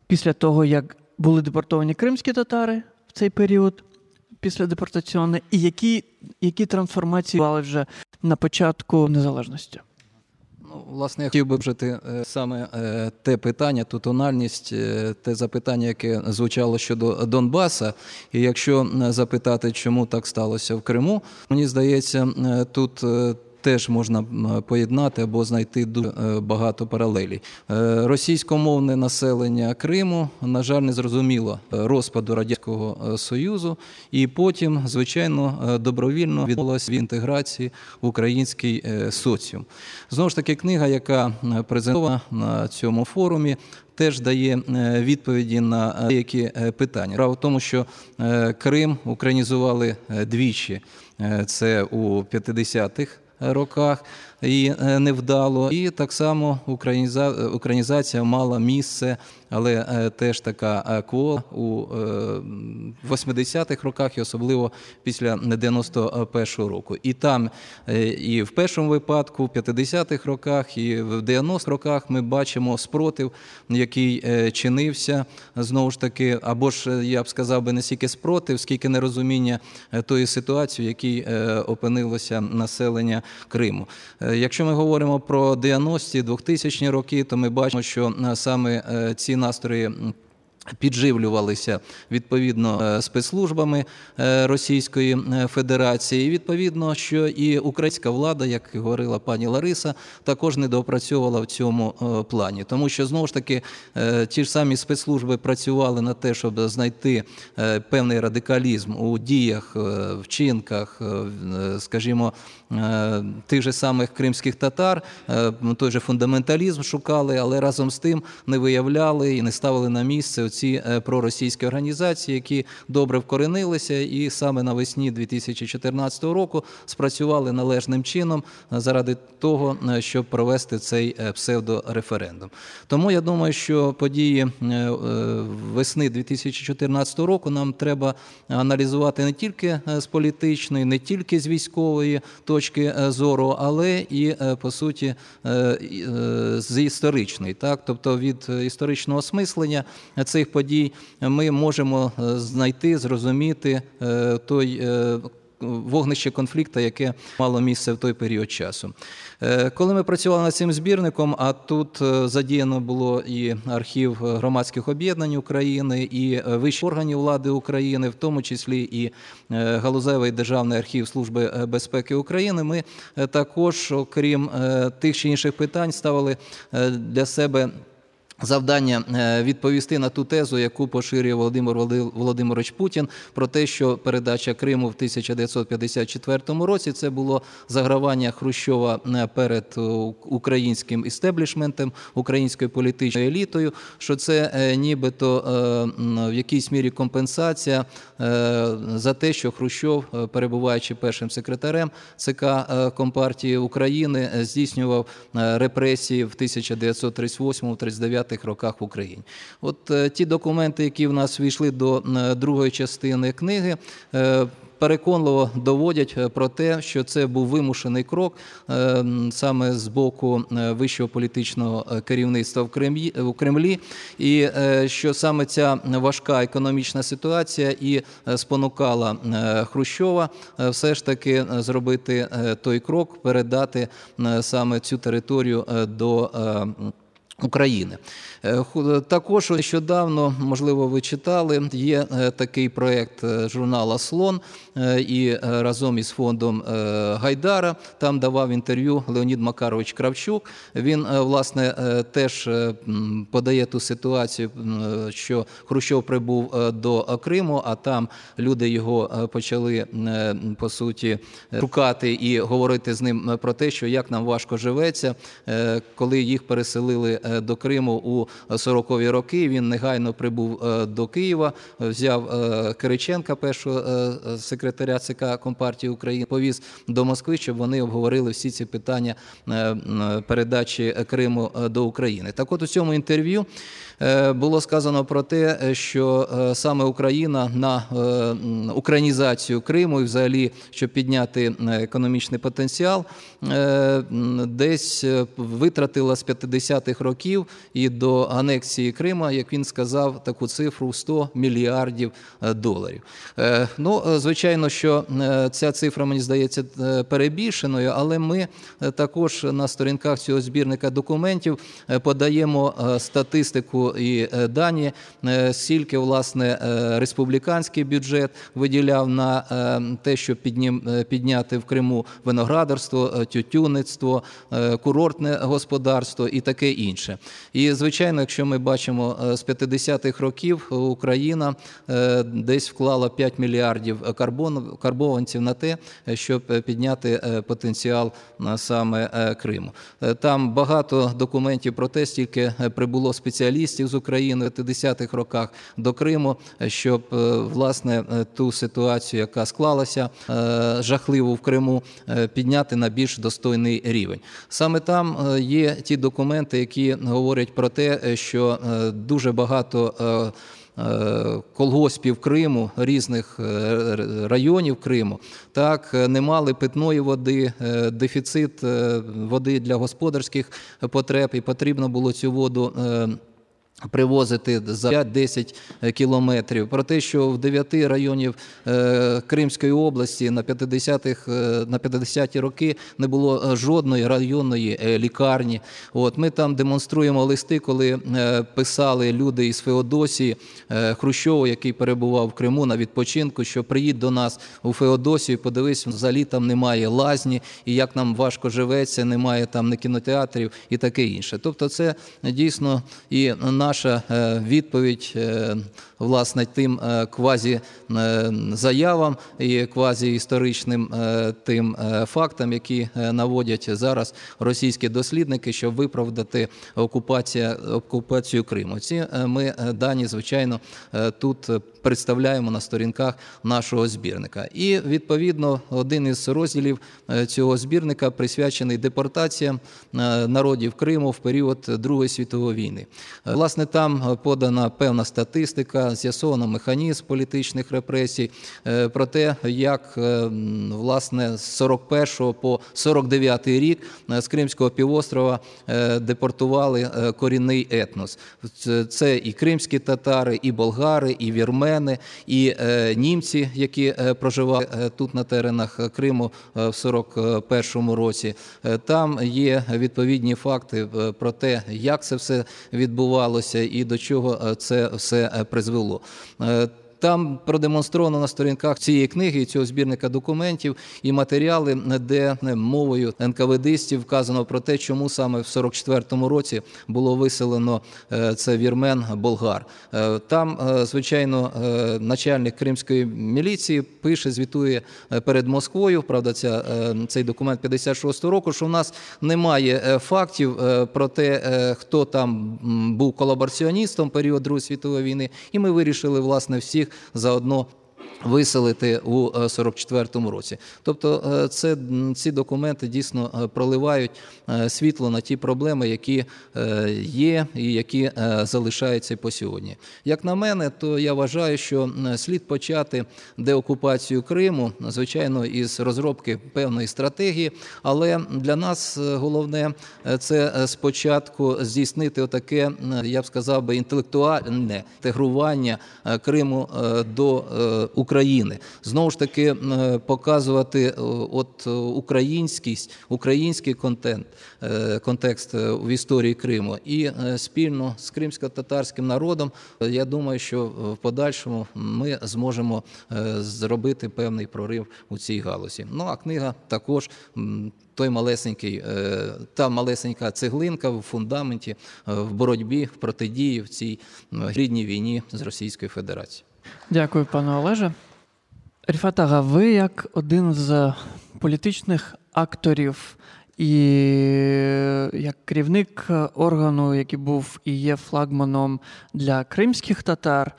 після того, як були депортовані кримські татари в цей період, після депортаційної, і які які трансформації були вже на початку незалежності? Власне, я хотів би вжити е, саме е, те питання, ту тональність, е, те запитання, яке звучало щодо Донбаса. І якщо запитати, чому так сталося в Криму, мені здається, тут теж можна поєднати або знайти дуже багато паралелей. Е, російськомовне населення Криму, на жаль, не зрозуміло розпаду радянського е, союзу, і потім, звичайно, е, добровільно відбулася в інтеграції в український соціум. Знову ж таки, книга, яка презентована на цьому форумі. Теж дає відповіді на деякі питання. Справа в тому, що Крим українізували двічі. Це у 50-х роках і е, невдало. І так само українізація мала місце, але е, теж така е, квота у 80-х роках, і особливо після 91-го року. І там, і в першому випадку, в 50-х роках, і в 90-х роках ми бачимо спротив, який чинився знову ж таки, або ж я б сказав би не стільки спротив, скільки нерозуміння тої ситуації, в якій опинилося населення Криму. Е, якщо ми говоримо про 90-ті, 2000-ні роки, то ми бачимо, що е, саме е, ці настрої Підживлювалися відповідно е, спецслужбами е, Російської е, Федерації. І Відповідно, що і українська влада, як говорила пані Лариса, також не доопрацьовувала в цьому плані, тому що знову ж таки ті ж самі спецслужби працювали на те, щоб знайти певний радикалізм у діях, вчинках, скажімо, тих же самих кримських татар, той же фундаменталізм шукали, але разом з тим не виявляли і не ставили на місце ці е, проросійські організації, які добре вкоренилися, і саме навесні 2014 року спрацювали належним чином заради того, е, щоб провести цей е, псевдореферендум. Тому я думаю, що події весни 2014 року нам треба аналізувати не тільки з політичної, не тільки з військової точки зору, але і по суті з історичної, так тобто від історичного осмислення цих цих подій ми можемо е, знайти, зрозуміти е, той е, вогнище конфлікту, яке мало місце в той період часу. Коли ми працювали над цим збірником, а тут задіяно було і архів громадських об'єднань України, і вищих органів влади України, в тому числі і галузевий державний архів Служби безпеки України, ми також, окрім тих чи інших питань, ставили для себе Завдання е, відповісти на ту тезу, яку поширює Володимир Володимирович Путін, про те, що передача Криму в 1954 році це було загравання Хрущова е, перед е, українським істеблішментом, українською політичною елітою. Що це нібито в якійсь мірі компенсація за те, що Хрущов, перебуваючи першим секретарем ЦК Компартії України, здійснював репресії в 1938-39 20-х роках в Україні. От е, ті документи, які в нас війшли до е, другої частини книги. Е, переконливо доводять про те, що це був вимушений крок саме з боку вищого політичного керівництва в Кремлі, і що саме ця важка економічна ситуація і спонукала Хрущова все ж таки зробити той крок, передати саме цю територію до. України е, також нещодавно, можливо, ви читали. Є е, такий проект е, журнала Слон і разом із фондом Гайдара там давав інтерв'ю Леонід Макарович Кравчук. Він власне теж подає ту ситуацію, що Хрущов прибув до Криму, а там люди його почали по суті шукати і говорити з ним про те, що як нам важко живеться, коли їх переселили. Е, до Криму у 40-ві роки. Він негайно прибув е, до Києва, взяв е, Кириченка, першого секретаря ЦК Компартії України, повіз до Москви, щоб вони обговорили всі ці питання передачі Криму до України. Так, от у цьому інтерв'ю. Е, було сказано про те, е, що е, саме Україна на українізацію Криму і, взагалі, щоб підняти економічний потенціал, десь витратила з 50-х років і до анексії Крима, як він сказав, таку цифру 100 мільярдів доларів. Ну, звичайно, що ця цифра мені здається перебільшеною, але ми також на сторінках цього збірника документів подаємо статистику і е, дані, е, скільки власне е, республіканський бюджет виділяв на те, щоб підняти в Криму виноградарство, тютюництво, курортне господарство і таке інше. І звичайно, якщо ми бачимо з 50-х років, Україна десь вклала 5 мільярдів карбованців на те, щоб підняти потенціал саме Криму. Там багато документів про те, стільки прибуло спеціалістів журналістів з України в 50-х роках до Криму, щоб е, власне е, ту ситуацію, яка склалася е, жахливо в Криму, підняти на більш достойний рівень. Саме там є ті документи, які говорять про те, що дуже багато. Колгоспів Криму, різних районів Криму, так не мали питної води, дефіцит води для господарських потреб, і потрібно було цю воду Привозити за 5-10 кілометрів про те, що в 9 районів е, Кримської області на 50-х, е, на 50-ті роки не було жодної районної е, лікарні. От ми там демонструємо листи, коли писали люди із Феодосії Хрущову, який перебував в Криму на відпочинку, що приїдь до нас у Феодосію, подивись, взагалі там немає лазні, і як нам важко живеться, немає там не кінотеатрів і таке інше. Тобто, це дійсно і на наша е, відповідь е, власне тим е, квазі заявам і квазі історичним тим фактам, які наводять зараз російські дослідники, щоб виправдати окупація окупацію Криму. Ці ми дані, звичайно, тут представляємо на сторінках нашого збірника. І відповідно один із розділів цього збірника присвячений депортаціям народів Криму в період Другої світової війни. Власне, там е, подана певна статистика, з'ясовано механізм політичних репресій е, про те, як е, власне з 41 по 49 рік з Кримського півострова депортували корінний етнос. Це і кримські татари, і болгари, і вірмени, і німці, які проживали тут на теренах Криму в 41-му році. Там є відповідні факти про те, як це все відбувалося і до чого е, це все е, призвело. Е, Там продемонстровано на сторінках цієї книги, цього збірника документів і матеріали, де мовою НКВДистів вказано про те, чому саме в 44-му році було виселено це вірмен болгар. Там, звичайно, начальник кримської міліції пише, звітує перед Москвою. Правда, ця цей документ 56-го року, що в нас немає фактів про те, хто там був колабораціоністом період Другої світової війни, і ми вирішили власне всіх заодно виселити у 44-му році. Тобто, це ці документи дійсно проливають світло на ті проблеми, які є і які залишаються по сьогодні. Як на мене, то я вважаю, що слід почати деокупацію Криму, звичайно, із розробки певної стратегії, але для нас головне це спочатку здійснити отаке, я б сказав би, інтелектуальне інтегрування Криму до України. України. Знову ж таки, показувати е, от українськість, український контент, е, контекст е, в історії Криму і спільно з кримсько-татарським народом. Я думаю, що в подальшому ми зможемо зробити певний прорив у цій галузі. Ну а книга також. Той малесенький, та малесенька цеглинка в фундаменті в боротьбі в протидії в цій рідній війні з Російською Федерацією. Дякую, пане Олеже. Ріфатага, ви як один з політичних акторів і як керівник органу, який був і є флагманом для кримських татар,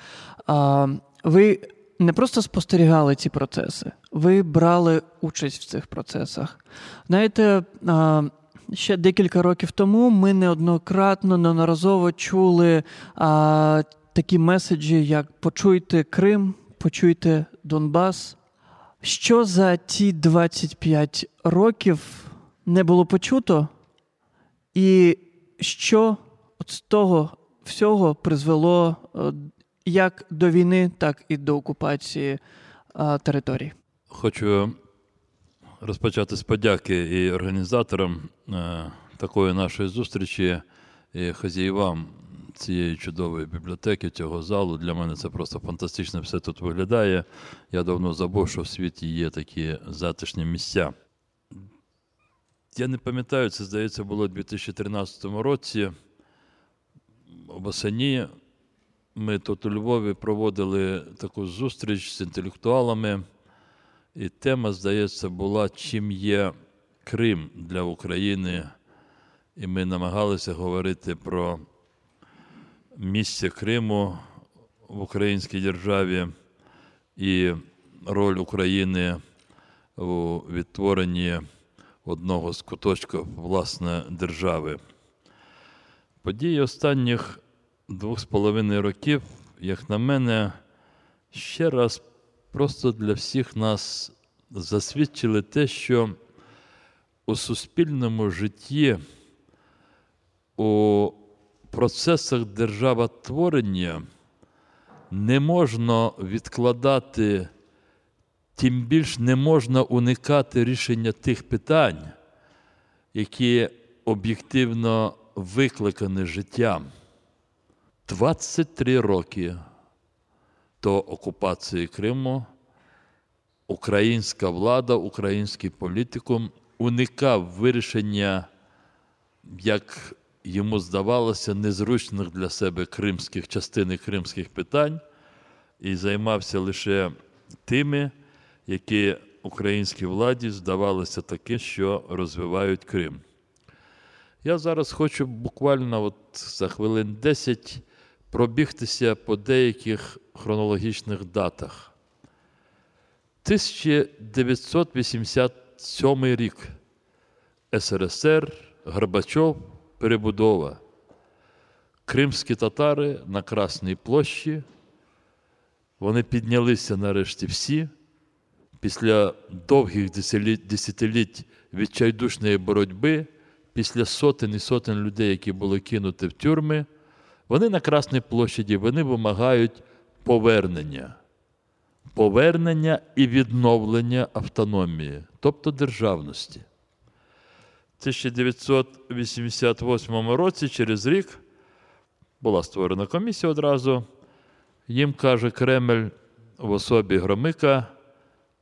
ви не просто спостерігали ці процеси, ви брали участь в цих процесах. Знаєте, ще декілька років тому ми неоднократно неодноразово чули такі меседжі, як почуйте Крим, почуйте Донбас. Що за ті 25 років не було почуто, і що з того всього призвело е, як до війни, так і до окупації а, територій? Хочу розпочати з подяки і організаторам е, такої нашої зустрічі, і хазяївам цієї чудової бібліотеки, цього залу. Для мене це просто фантастично все тут виглядає. Я давно забув, що в світі є такі затишні місця. Я не пам'ятаю, це здається, було у 2013 році. В осені ми тут у Львові проводили таку зустріч з інтелектуалами, і тема, здається, була, чим є Крим для України. І ми намагалися говорити про місце Криму в українській державі і роль України у відтворенні одного з куточків власне держави. Події останніх двох з половиною років, як на мене, ще раз просто для всіх нас засвідчили те, що у суспільному житті у процесах державотворення не можна відкладати, тим більш не можна уникати рішення тих питань, які об'єктивно викликані життям. 23 роки до окупації Криму українська влада, український політикум уникав вирішення як йому здавалося незручних для себе кримських частин і кримських питань, і займався лише тими, які українській владі здавалося таке, що розвивають Крим. Я зараз хочу буквально от за хвилин 10 пробігтися по деяких хронологічних датах. 1987 рік СРСР, Горбачов перебудова. Кримські татари на Красній площі. Вони піднялися нарешті всі. Після довгих десятиліть відчайдушної боротьби, після сотень і сотень людей, які були кинуті в тюрми, вони на Красній площаді вони вимагають повернення. Повернення і відновлення автономії, тобто державності. 1988 році, через рік, була створена комісія одразу. Їм каже Кремль, в особі громика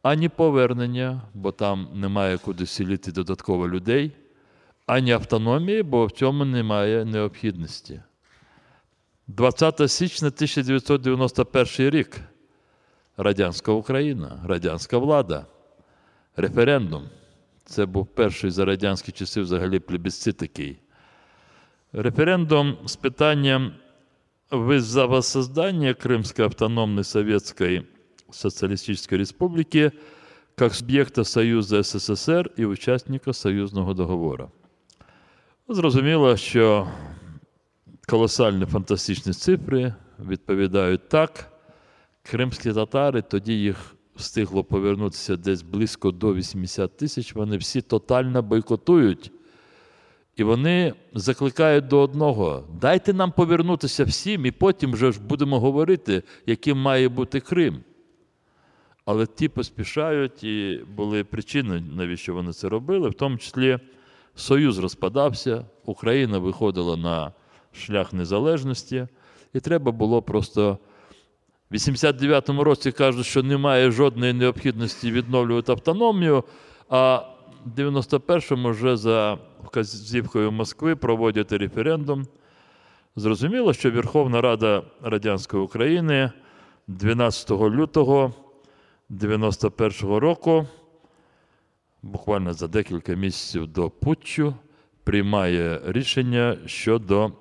ані повернення, бо там немає куди сіліти додатково людей, ані автономії, бо в цьому немає необхідності. 20 січня 1991 рік. Радянська Україна, радянська влада, референдум. Це був перший за радянські часи взагалі плебісцит такий. Референдум з питанням за воссоздание Крымской автономной Советской Социалистической Республики как суб'єкта Союзу СССР і учасника Союзного договору. Зрозуміло, що колосальні фантастичні цифри відповідають так. Кримські татари, тоді їх встигло повернутися десь близько до 80 тисяч, вони всі тотально бойкотують. І вони закликають до одного: дайте нам повернутися всім, і потім вже ж будемо говорити, яким має бути Крим. Але ті поспішають, і були причини, навіщо вони це робили, в тому числі Союз розпадався, Україна виходила на шлях незалежності, і треба було просто. В 89-му році кажуть, що немає жодної необхідності відновлювати автономію, а в 91-му вже за вказівкою Москви проводять референдум. Зрозуміло, що Верховна Рада Радянської України 12 лютого 91-го року, буквально за декілька місяців до путчу, приймає рішення щодо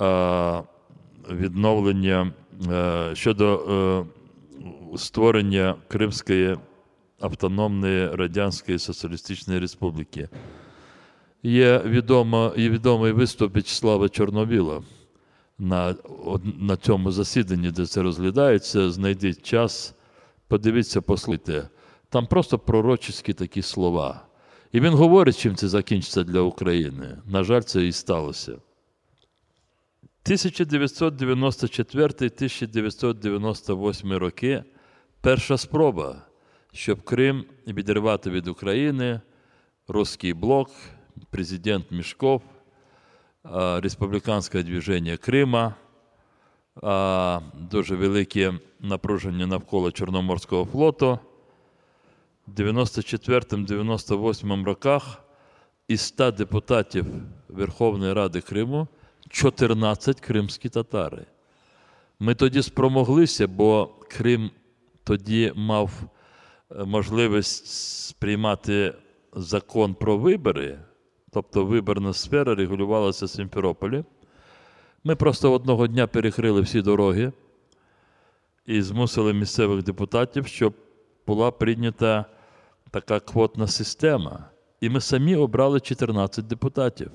е, відновлення щодо е, створення Кримської автономної Радянської Соціалістичної Республіки. Є відомо, є відомий виступ В'ячеслава Чорновіла на, на цьому засіданні, де це розглядається. Знайдіть час, подивіться, послухайте. Там просто пророчі такі слова. І він говорить, чим це закінчиться для України. На жаль, це і сталося. 1994-1998 роки перша спроба, щоб Крим відірвати від України, Руський блок, президент Мішков, республіканське движення Крима, дуже велике напруження навколо Чорноморського флоту. В 94-98 роках із 100 депутатів Верховної Ради Криму 14 кримські татари. Ми тоді спромоглися, бо Крим тоді мав е, можливість сприймати закон про вибори, тобто виборна сфера регулювалася в Сімферополі. Ми просто одного дня перекрили всі дороги і змусили місцевих депутатів, щоб була прийнята така квотна система. І ми самі обрали 14 депутатів.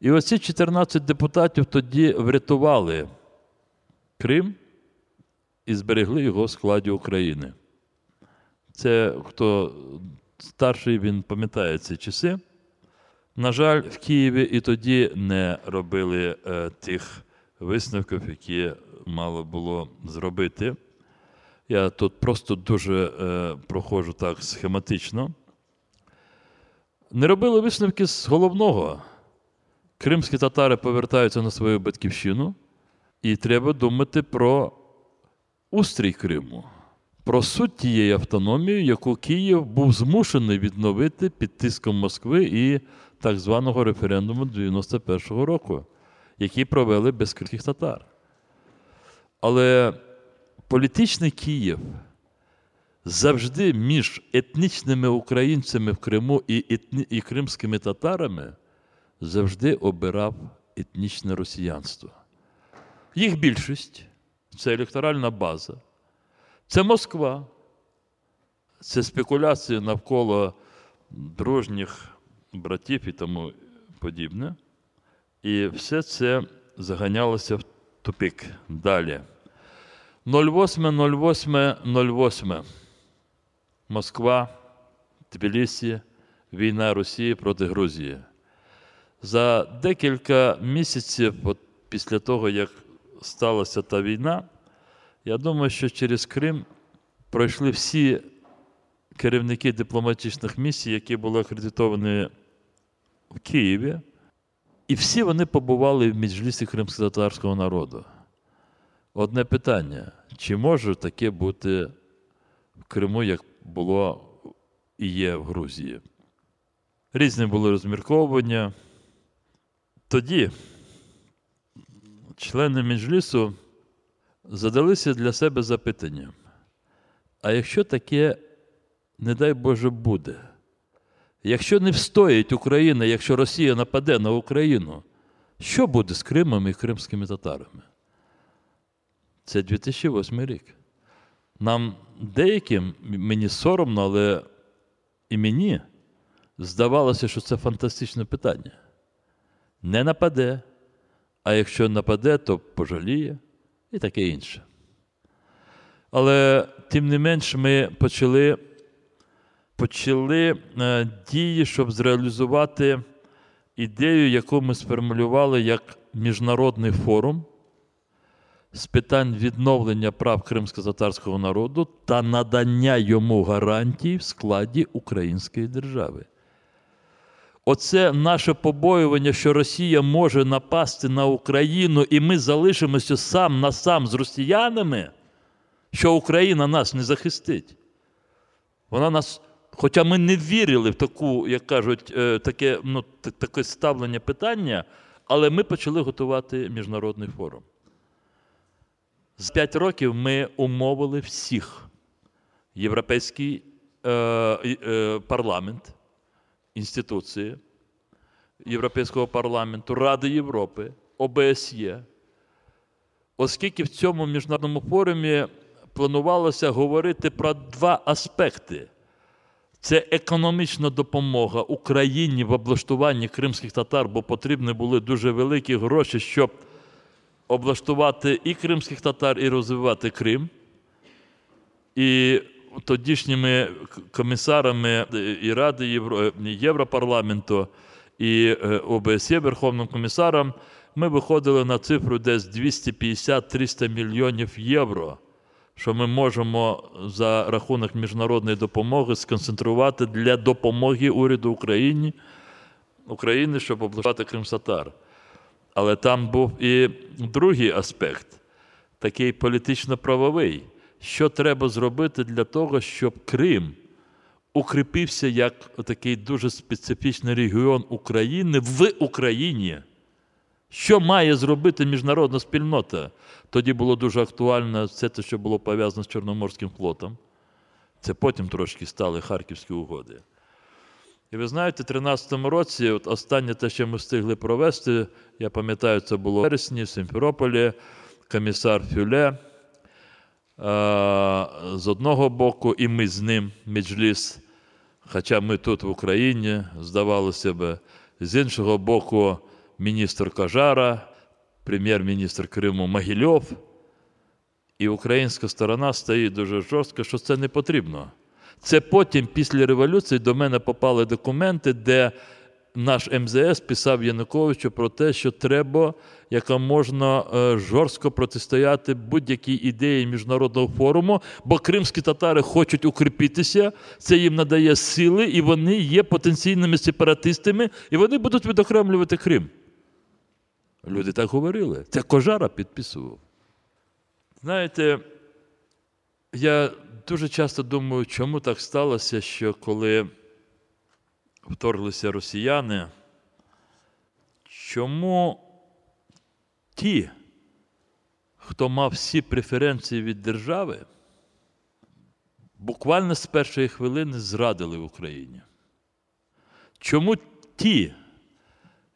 І оці 14 депутатів тоді врятували Крим і зберегли його в складі України. Це хто старший, він пам'ятає ці часи. На жаль, в Києві і тоді не робили е, тих висновків, які мало було зробити. Я тут просто дуже е, проходжу так схематично. Не робили висновки з головного. Кримські татари повертаються на свою батьківщину, і треба думати про устрій Криму, про суть тієї автономії, яку Київ був змушений відновити під тиском Москви і так званого референдуму 91-го року, який провели без кримських татар. Але політичний Київ завжди між етнічними українцями в Криму і, етні... і кримськими татарами завжди обирав етнічне росіянство. Їх більшість це електоральна база, це Москва, це спекуляції навколо дружніх братів і тому подібне. І все це заганялося в тупик далі. 08.08.08. Москва, Тбілісі, війна Росії проти Грузії. За декілька місяців от після того, як сталася та війна, я думаю, що через Крим пройшли всі керівники дипломатичних місій, які були акредитовані в Києві, і всі вони побували в Меджлісі кримсько-татарського народу. Одне питання: чи може таке бути в Криму, як було і є в Грузії. Різні були розмірковування. Тоді члени Меджлісу задалися для себе запитанням: а якщо таке, не дай Боже, буде? Якщо не встоїть Україна, якщо Росія нападе на Україну, що буде з Кримом і кримськими татарами? Це 2008 рік. Нам деяким, мені соромно, але і мені здавалося, що це фантастичне питання. Не нападе, а якщо нападе, то пожаліє і таке інше. Але тим не менш ми почали почали е, дії, щоб зреалізувати ідею, яку ми сформулювали як міжнародний форум з питань відновлення прав кримсько-татарського народу та надання йому гарантій в складі Української держави. Оце наше побоювання, що Росія може напасти на Україну, і ми залишимося сам на сам з росіянами, що Україна нас не захистить. Вона нас, Хоча ми не вірили в таку, як кажуть, е, таке ну, таке ставлення питання, але ми почали готувати міжнародний форум. З п'ять років ми умовили всіх європейський е, е, парламент, інституції Європейського парламенту, Ради Європи, ОБСЄ, оскільки в цьому міжнародному форумі планувалося говорити про два аспекти. Це економічна допомога Україні в облаштуванні кримських татар, бо потрібні були дуже великі гроші, щоб облаштувати і кримських татар, і розвивати Крим. І тодішніми комісарами і Ради Євро... Європарламенту і е, ОБСЄ Верховним комісаром ми виходили на цифру десь 250-300 мільйонів євро, що ми можемо за рахунок міжнародної допомоги сконцентрувати для допомоги уряду України, України щоб облаштувати Крим-Сатар. Але там був і другий аспект, такий політично-правовий. Що треба зробити для того, щоб Крим укріпився як такий дуже специфічний регіон України в Україні? Що має зробити міжнародна спільнота? Тоді було дуже актуально все те, що було пов'язано з Чорноморським флотом. Це потім трошки стали Харківські угоди. І ви знаєте, в 2013 році, от останнє те, що ми встигли провести, я пам'ятаю, це було в вересні, в Симферополі, комісар Фюле. З одного боку, і ми з ним, Меджліс, хоча ми тут в Україні, здавалося б, з іншого боку, міністр Кажара, прем'єр-міністр Криму Могильов. І українська сторона стоїть дуже жорстко, що це не потрібно. Це потім, після революції, до мене попали документи, де наш МЗС писав Януковичу про те, що треба яка можна е, жорстко протистояти будь-якій ідеї міжнародного форуму, бо кримські татари хочуть укріпитися, це їм надає сили, і вони є потенційними сепаратистами, і вони будуть відокремлювати Крим. Люди так говорили. Це Кожара підписував. Знаєте, я дуже часто думаю, чому так сталося, що коли вторглися росіяни, чому ті, хто мав всі преференції від держави, буквально з першої хвилини зрадили в Україні? Чому ті,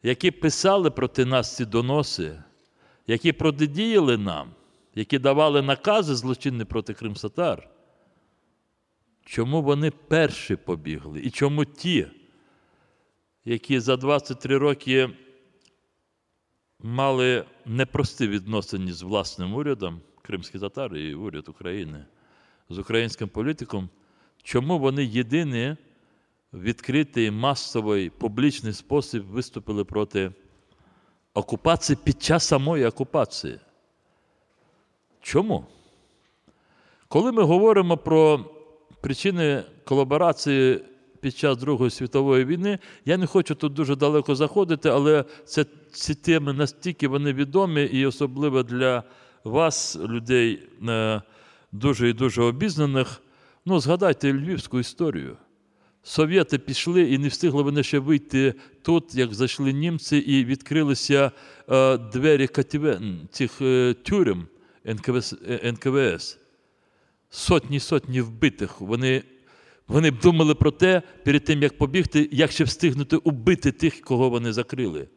які писали проти нас ці доноси, які протидіяли нам, які давали накази злочинні проти кримсатар, чому вони перші побігли? І чому ті, які за 23 роки мали непрості відносини з власним урядом, кримські татари і уряд України, з українським політиком, чому вони єдині відкритий масовий публічний спосіб виступили проти окупації під час самої окупації? Чому? Коли ми говоримо про причини колаборації під час Другої світової війни. Я не хочу тут дуже далеко заходити, але це ці теми настільки вони відомі, і особливо для вас, людей е, дуже і дуже обізнаних, ну, згадайте львівську історію. Совєти пішли і не встигли вони ще вийти тут, як зайшли німці, і відкрилися е, двері катіве, цих е, тюрем НКВС. Сотні сотні вбитих. Вони вони б думали про те, перед тим, як побігти, як ще встигнути убити тих, кого вони закрили.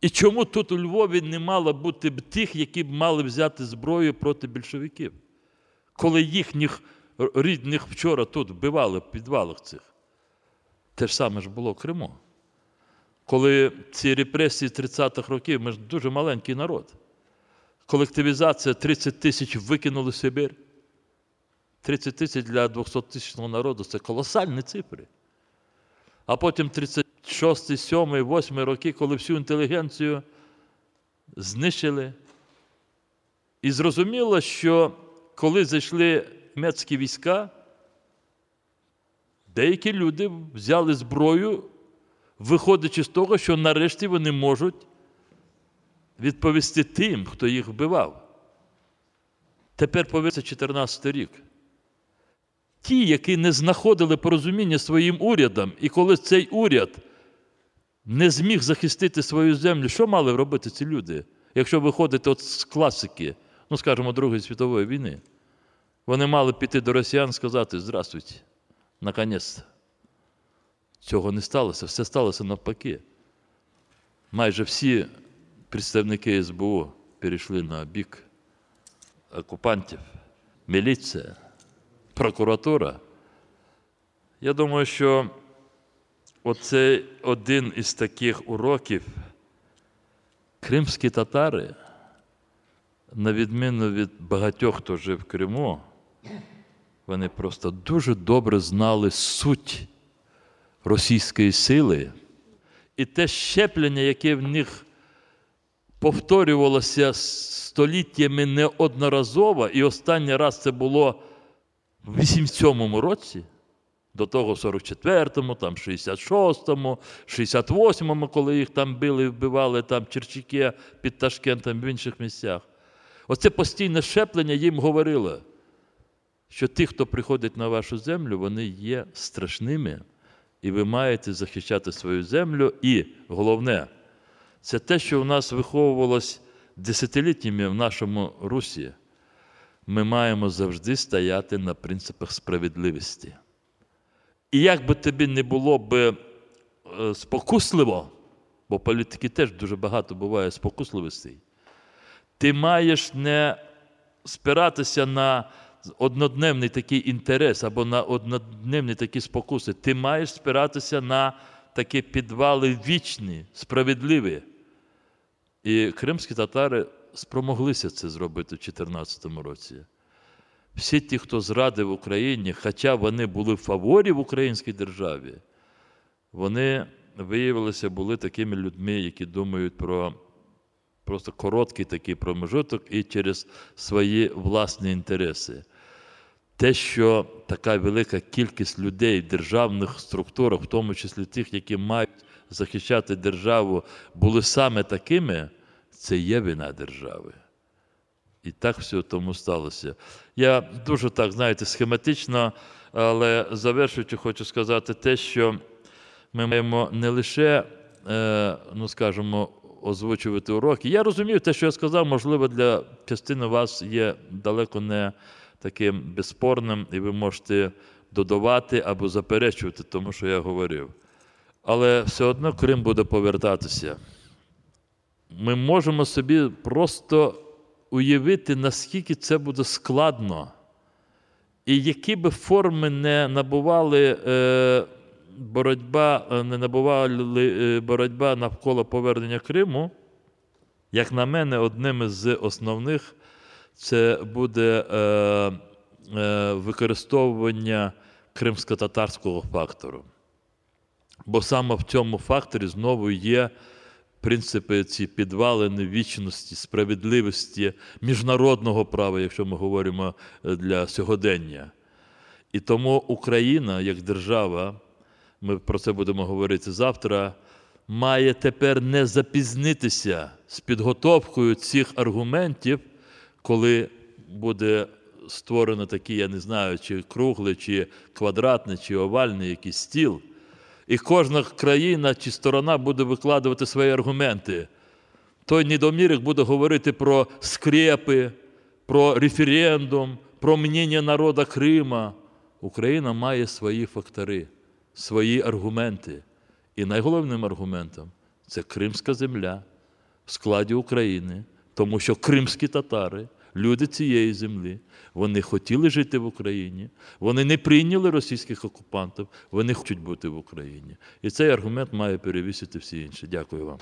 І чому тут у Львові не мало бути б тих, які б мали взяти зброю проти більшовиків, коли їхніх рідних вчора тут вбивали в підвалах цих? Те ж саме ж було в Криму. Коли ці репресії 30-х років, ми ж дуже маленький народ. Колективізація 30 тисяч викинули Сибір. 30 тисяч для 200 тисячного народу це колосальні цифри. А потім 36, 7, 8 роки, коли всю інтелігенцію знищили. І зрозуміло, що коли зайшли німецькі війська, деякі люди взяли зброю, виходячи з того, що нарешті вони можуть відповісти тим, хто їх вбивав. Тепер повернеться 14 рік. Ті, які не знаходили порозуміння своїм урядам, і коли цей уряд не зміг захистити свою землю, що мали робити ці люди, якщо виходити от з класики, ну, скажімо, Другої світової війни? Вони мали піти до росіян і сказати: Здравствуйте, наконець. Цього не сталося, все сталося навпаки. Майже всі представники СБУ перейшли на бік окупантів, міліція прокуратура. Я думаю, що оце один із таких уроків. Кримські татари, на відміну від багатьох, хто жив в Криму, вони просто дуже добре знали суть російської сили і те щеплення, яке в них повторювалося століттями неодноразово, і останній раз це було в 87-му році, до того, 44-му, там 66-му, 68-му, коли їх там били вбивали там Черчики під Ташкентом в інших місцях. Оце постійне щеплення їм говорило, що ті, хто приходить на вашу землю, вони є страшними, і ви маєте захищати свою землю. І головне, це те, що у нас виховувалось десятиліттями в нашому Русі ми маємо завжди стояти на принципах справедливості. І як би тобі не було б е, спокусливо, бо політики теж дуже багато буває спокусливостей, ти маєш не спиратися на однодневний такий інтерес або на однодневні такі спокуси. Ти маєш спиратися на такі підвали вічні, справедливі. І кримські татари спромоглися це зробити в 2014 році. Всі ті, хто зрадив Україні, хоча вони були в фаворі в українській державі, вони виявилися були такими людьми, які думають про просто короткий такий промежуток і через свої власні інтереси. Те, що така велика кількість людей в державних структурах, в тому числі тих, які мають захищати державу, були саме такими, це є вина держави. І так все тому сталося. Я дуже так, знаєте, схематично, але завершуючи, хочу сказати те, що ми маємо не лише, е, ну скажімо, озвучувати уроки. Я розумію, те, що я сказав, можливо, для частини вас є далеко не таким безспорним, і ви можете додавати або заперечувати тому, що я говорив. Але все одно Крим буде повертатися ми можемо собі просто уявити, наскільки це буде складно. І які би форми не набували е, боротьба, е, не набували е, боротьба навколо повернення Криму, як на мене, одним з основних це буде е, е, використовування кримсько-татарського фактору. Бо саме в цьому факторі знову є принципи ці підвалини вічності, справедливості, міжнародного права, якщо ми говоримо е, для сьогодення. І тому Україна, як держава, ми про це будемо говорити завтра, має тепер не запізнитися з підготовкою цих аргументів, коли буде створено такий, я не знаю, чи круглий, чи квадратний, чи овальний якийсь стіл, і кожна країна чи сторона буде викладувати свої аргументи. Той недомірик буде говорити про скрепи, про референдум, про мнення народу Крима. Україна має свої фактори, свої аргументи. І найголовним аргументом це Кримська земля в складі України, тому що кримські татари, люди цієї землі, вони хотіли жити в Україні, вони не прийняли російських окупантів, вони хочуть бути в Україні. І цей аргумент має перевісити всі інші. Дякую вам.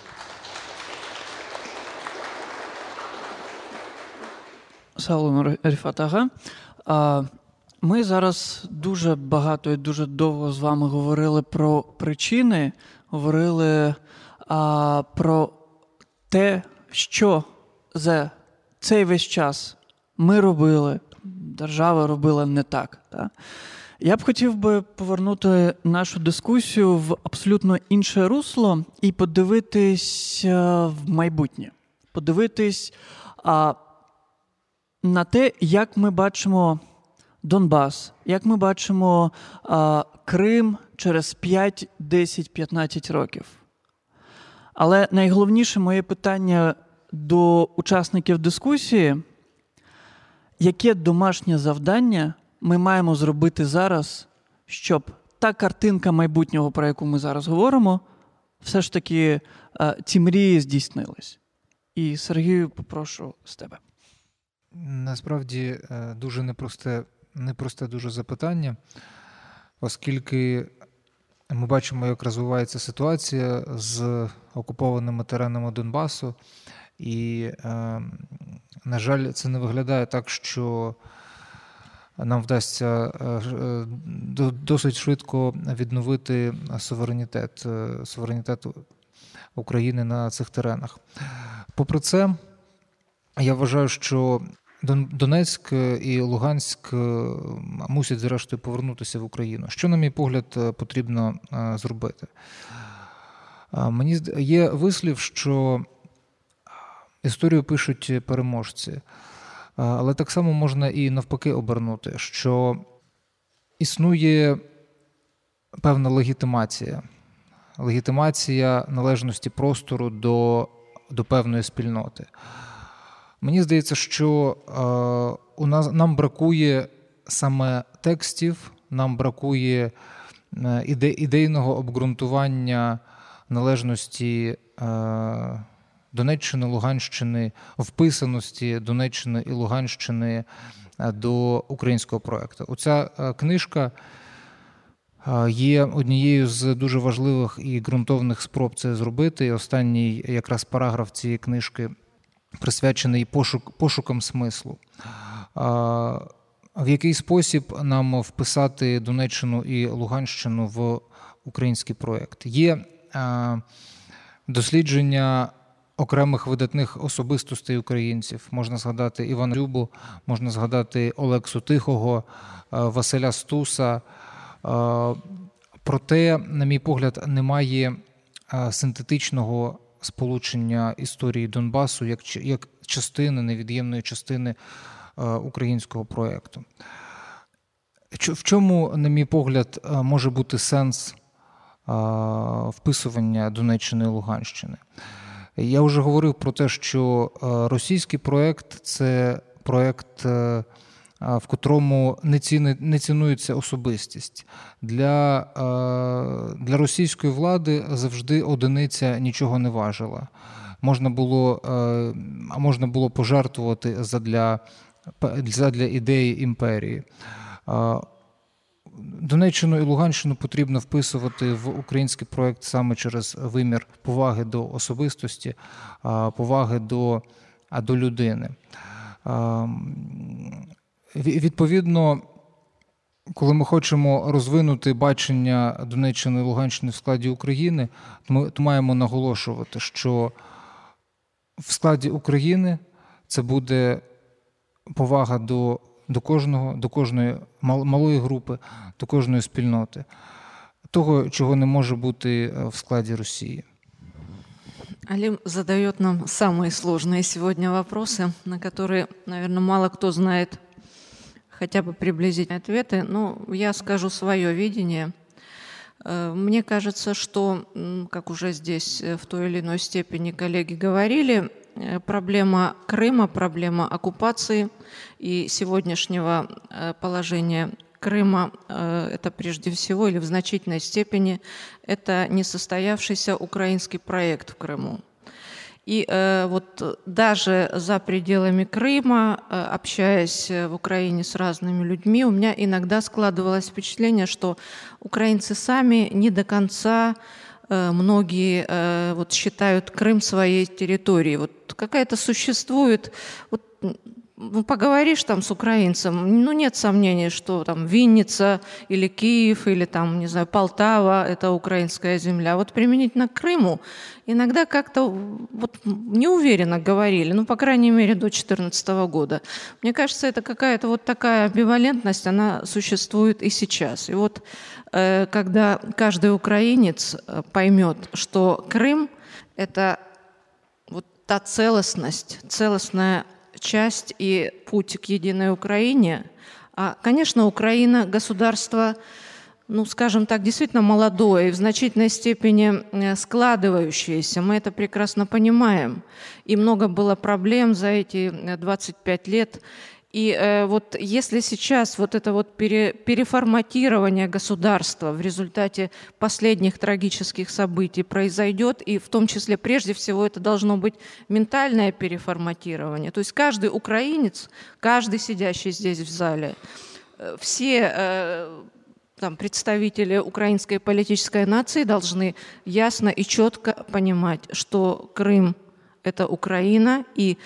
Саулу Ріфатага. Ми зараз дуже багато і дуже довго з вами говорили про причини, говорили про те, що за цей весь час ми робили, держава робила не так. так? Я б хотів би повернути нашу дискусію в абсолютно інше русло і подивитись в майбутнє, подивитись а, на те, як ми бачимо Донбас, як ми бачимо а, Крим через 5, 10, 15 років. Але найголовніше моє питання до учасників дискусії, яке домашнє завдання ми маємо зробити зараз, щоб та картинка майбутнього, про яку ми зараз говоримо, все ж таки ці мрії здійснились. І Сергію, попрошу з тебе. Насправді е, дуже непросте, непросте дуже запитання, оскільки ми бачимо, як розвивається ситуація з окупованими теренами Донбасу, і, е, на жаль, це не виглядає так, що нам вдасться е, досить швидко відновити суверенітет, суверенітет України на цих теренах. Попри це, я вважаю, що Донецьк і Луганськ мусять зрештою повернутися в Україну. Що, на мій погляд, потрібно зробити? Мені є вислів, що історію пишуть переможці, але так само можна і навпаки обернути, що існує певна легітимація, легітимація належності простору до, до певної спільноти. Мені здається, що е, у нас нам бракує саме текстів, нам бракує е, іде, ідейного обґрунтування належності е, Донеччини, Луганщини, вписаності Донеччини і Луганщини до українського проекту. Оця книжка є однією з дуже важливих і ґрунтовних спроб це зробити. Останній якраз параграф цієї книжки присвячений пошук, пошукам смислу. В який спосіб нам вписати Донеччину і Луганщину в український проєкт? Є дослідження окремих видатних особистостей українців. Можна згадати Івана Любу, можна згадати Олексу Тихого, Василя Стуса. Проте, на мій погляд, немає синтетичного сполучення історії Донбасу як як частини, невід'ємної частини е, українського проєкту. В чому, на мій погляд, е, може бути сенс е, вписування Донеччини і Луганщини? Я вже говорив про те, що російський проєкт це проєкт в котрому не ціни, не цінується особистість. Для для російської влади завжди одиниця нічого не важила. Можна було можна було пожертвувати задля, задля ідеї імперії. Донеччину і Луганщину потрібно вписувати в український проєкт саме через вимір поваги до особистості, поваги до, до людини. Відповідно, коли ми хочемо розвинути бачення Донеччини і Луганщини в складі України, ми маємо наголошувати, що в складі України це буде повага до до кожного, до кожної малої групи, до кожної спільноти, того, чого не може бути в складі Росії. Алим задает нам самые сложные сегодня вопросы, на которые, наверное, мало кто знает хотя бы приблизительные ответы. Но я скажу свое видение. Э, мне кажется, что, как уже здесь э, в той или иной степени коллеги говорили, э, проблема Крыма, проблема оккупации и сегодняшнего положения Крыма это прежде всего или в значительной степени это несостоявшийся украинский проект в Крыму. И э, вот даже за пределами Крыма, э, общаясь в Украине с разными людьми, у меня иногда складывалось впечатление, что украинцы сами не до конца э, многие э, вот считают Крым своей территорией. Вот какая-то существует вот, ну, поговоришь там с украинцем, ну, нет сомнений, что там Винница или Киев или там, не знаю, Полтава – это украинская земля. Вот применительно к Крыму иногда как-то вот неуверенно говорили, ну, по крайней мере, до 2014 года. Мне кажется, это какая-то вот такая амбивалентность, она существует и сейчас. И вот э, когда каждый украинец э, поймет, что Крым – это вот та целостность, целостная часть и путь к единой Украине. А, конечно, Украина государство, ну, скажем так, действительно молодое и в значительной степени э, складывающееся. Мы это прекрасно понимаем. И много было проблем за эти 25 лет. И э, вот если сейчас вот это вот пере, переформатирование государства в результате последних трагических событий произойдет, и в том числе прежде всего это должно быть ментальное переформатирование, то есть каждый украинец, каждый сидящий здесь в зале, э, все э, там, представители украинской политической нации должны ясно и четко понимать, что Крым – это Украина, и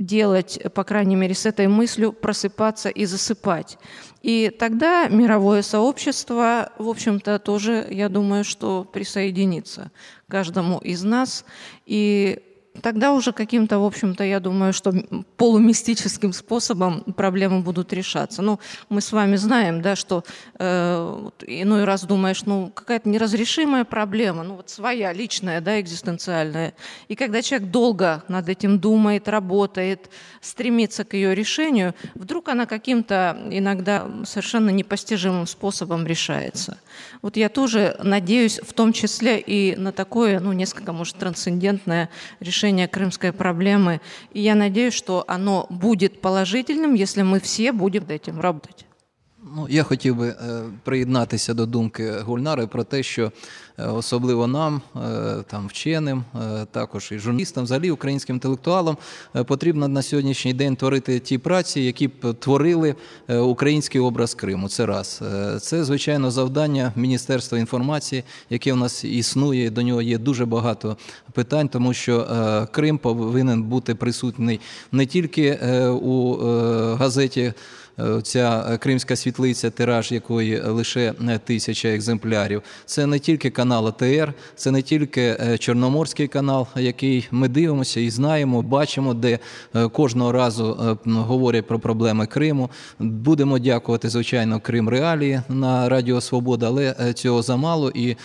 делать, по крайней мере, с этой мыслью просыпаться и засыпать. И тогда мировое сообщество, в общем-то, тоже, я думаю, что присоединится каждому из нас. И тогда уже каким-то, в общем-то, я думаю, что полумистическим способом проблемы будут решаться. Ну, мы с вами знаем, да, что э, иной раз думаешь, ну, какая-то неразрешимая проблема, ну, вот своя, личная, да, экзистенциальная. И когда человек долго над этим думает, работает, стремится к ее решению, вдруг она каким-то иногда совершенно непостижимым способом решается. Вот я тоже надеюсь в том числе и на такое, ну, несколько, может, трансцендентное решение крымской проблемы. И я надеюсь, что оно будет положительным, если мы все будем над этим работать. Ну, я хотів би е, приєднатися до думки Гульнари про те, що е, особливо нам, е, там вченим, також і журналістам, взагалі українським інтелектуалам, потрібно на сьогоднішній день творити ті праці, які б творили український образ Криму. Це раз. Це, звичайно, завдання Міністерства інформації, яке в нас існує. До нього є дуже багато питань, тому що Крим повинен бути присутній не тільки у газеті. Е, ця е, кримська світлиця, тираж якої лише е, тисяча екземплярів. Це не тільки канал АТР, це не тільки Чорноморський канал, який ми дивимося і знаємо, бачимо, де кожного разу говорять про проблеми Криму. Будемо дякувати, звичайно, Крим Реалії на Радіо Свобода, але цього замало і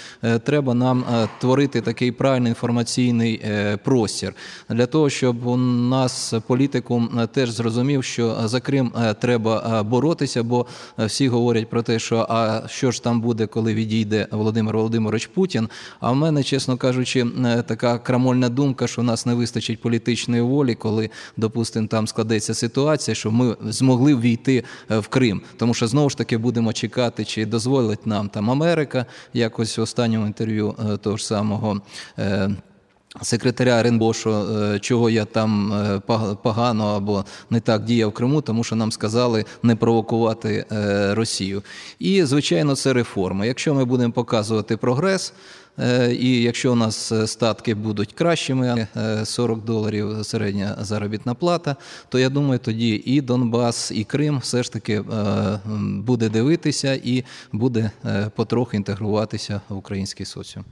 треба нам творити такий правильний інформаційний простір для того, щоб у нас політикум теж зрозумів, що за Крим треба боротися, бо всі говорять про те, що а що ж там буде, коли відійде Володимир Володимирович Путін. А в мене, чесно кажучи, така крамольна думка, що у нас не вистачить політичної волі, коли, допустимо, там складеться ситуація, що ми змогли ввійти в Крим. Тому що знову ж таки будемо чекати, чи дозволить нам там Америка, якось в останньому інтерв'ю того ж самого секретаря Ренбошу, е, чого я там е, погано або не так діяв в Криму, тому що нам сказали не провокувати е, Росію. І, звичайно, це реформи. Якщо ми будемо показувати прогрес, і якщо у нас статки будуть кращими, 40 доларів середня заробітна плата, то я думаю, тоді і Донбас, і Крим все ж таки буде дивитися і буде потроху інтегруватися в український соціум.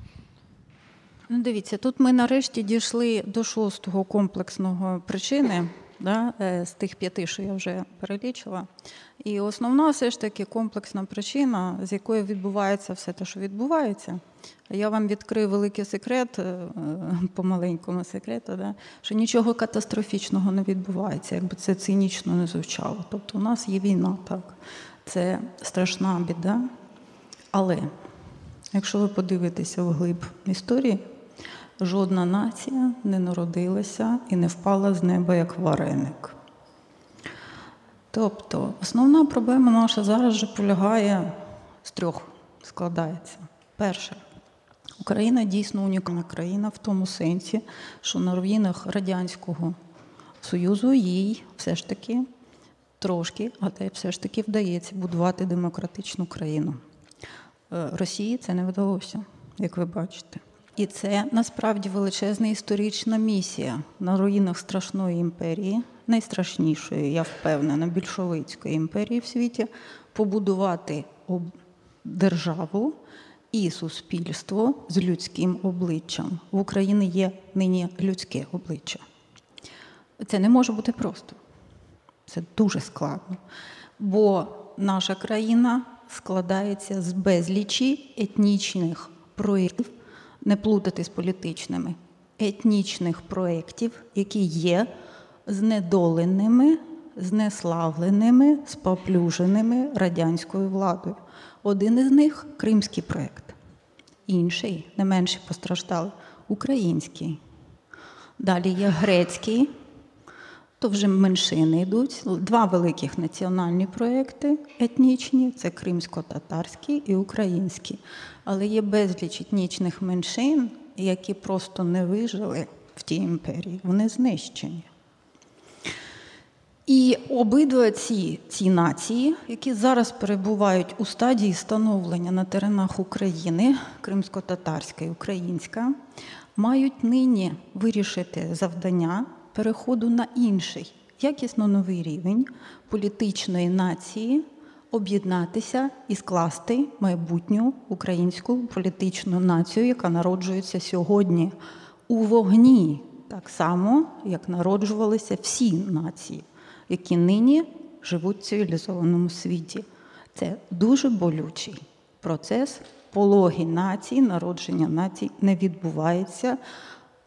Ну, Дивіться, тут ми нарешті дійшли до шостого комплексного причини да, е, з тих п'яти, що я вже перелічила. І основна все ж таки комплексна причина, з якої відбувається все те, що відбувається, Я вам відкрию великий секрет, е, по маленькому секрету, да, що нічого катастрофічного не відбувається, якби це цинічно не звучало. Тобто у нас є війна, так, це страшна біда. Але якщо ви подивитеся вглиб історії, жодна нація не народилася і не впала з неба як вареник. Тобто, основна проблема наша зараз же полягає з трьох складається. Перше, Україна дійсно унікальна країна в тому сенсі, що на руїнах Радянського Союзу їй все ж таки трошки, але все ж таки вдається будувати демократичну країну. Е, Росії це не вдалося, як ви бачите. І це насправді величезна історична місія на руїнах страшної імперії, найстрашнішої, я впевнена, більшовицької імперії в світі, побудувати державу і суспільство з людським обличчям. В Україні є нині людське обличчя. Це не може бути просто. Це дуже складно. Бо наша країна складається з безлічі етнічних проєктів, не плутати з політичними, етнічних проєктів, які є знедоленими, знеславленими, споплюженими радянською владою. Один із них кримський проєкт, інший, не менше постраждали, український. Далі є грецький, то вже меншини йдуть. Два великих національні проєкти етнічні це кримсько-татарський і український. Але є безліч етнічних меншин, які просто не вижили в тій імперії, вони знищені. І обидва ці ці нації, які зараз перебувають у стадії становлення на теренах України, кримсько-татарська і українська, мають нині вирішити завдання переходу на інший, якісно новий рівень політичної нації, об'єднатися і скласти майбутню українську політичну націю, яка народжується сьогодні у вогні, так само, як народжувалися всі нації які нині живуть в цивілізованому світі. Це дуже болючий процес. Пологи нації, народження націй не відбувається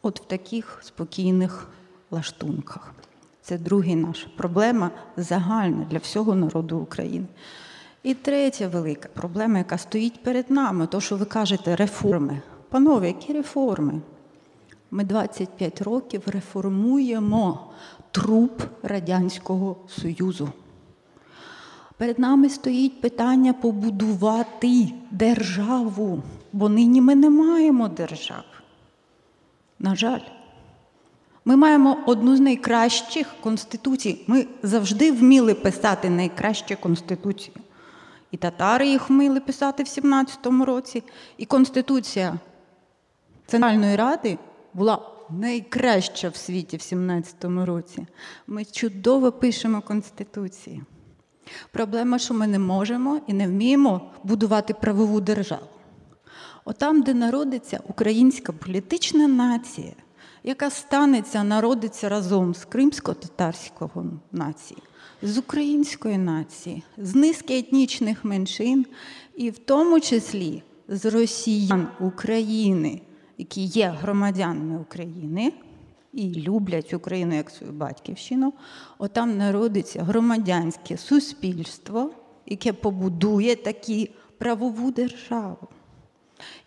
от в таких спокійних лаштунках. Це другий наша проблема загальна для всього народу України. І третя велика проблема, яка стоїть перед нами, то що ви кажете, реформи. Панове, які реформи? Ми 25 років реформуємо труп Радянського Союзу. Перед нами стоїть питання побудувати державу, бо нині ми не маємо держав. На жаль, ми маємо одну з найкращих конституцій. Ми завжди вміли писати найкращі конституції. І татари їх вміли писати в 17-му році, і Конституція Центральної Ради була найкраща в світі в 17-му році. Ми чудово пишемо Конституції. Проблема, що ми не можемо і не вміємо будувати правову державу. Отам, де народиться українська політична нація, яка станеться, народиться разом з кримсько-татарського нації, з української нації, з низки етнічних меншин, і в тому числі з росіян України, які є громадянами України і люблять Україну як свою батьківщину, отам народиться громадянське суспільство, яке побудує таку правову державу.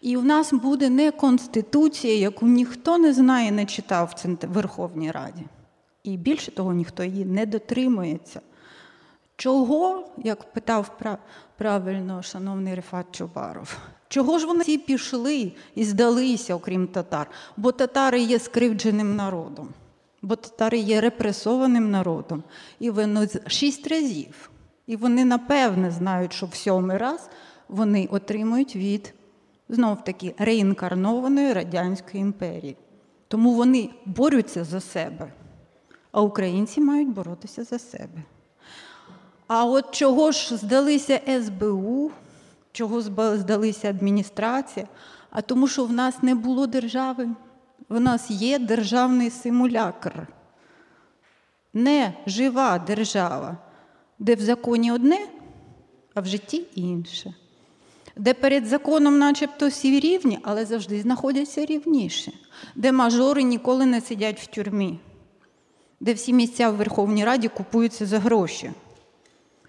І в нас буде не конституція, яку ніхто не знає, не читав в Верховній Раді. І більше того, ніхто її не дотримується. Чого, як питав правильно шановний Рефат Чубаров, Чого ж вони всі пішли і здалися, окрім татар? Бо татари є скривдженим народом, бо татари є репресованим народом. І вони шість разів. І вони напевне знають, що в сьомий раз вони отримують від знов таки реінкарнованої Радянської імперії. Тому вони борються за себе, а українці мають боротися за себе. А от чого ж здалися СБУ? чого здалися адміністрація, а тому, що в нас не було держави, в нас є державний симулякр, не жива держава, де в законі одне, а в житті інше. Де перед законом, начебто, всі рівні, але завжди знаходяться рівніші, де мажори ніколи не сидять в тюрмі, де всі місця в Верховній Раді купуються за гроші,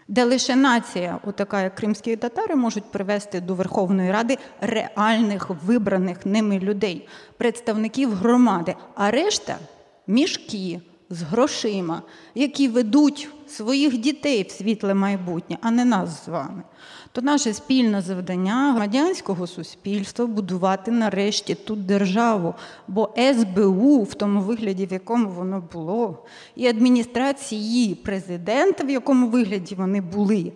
де лише нація, отака як кримські татари, можуть привести до Верховної Ради реальних вибраних ними людей, представників громади, а решта мішки з грошима, які ведуть своїх дітей в світле майбутнє, а не нас з вами. То наше спільне завдання громадянського суспільства будувати нарешті тут державу, бо СБУ в тому вигляді, в якому воно було, і адміністрації президента, в якому вигляді вони були,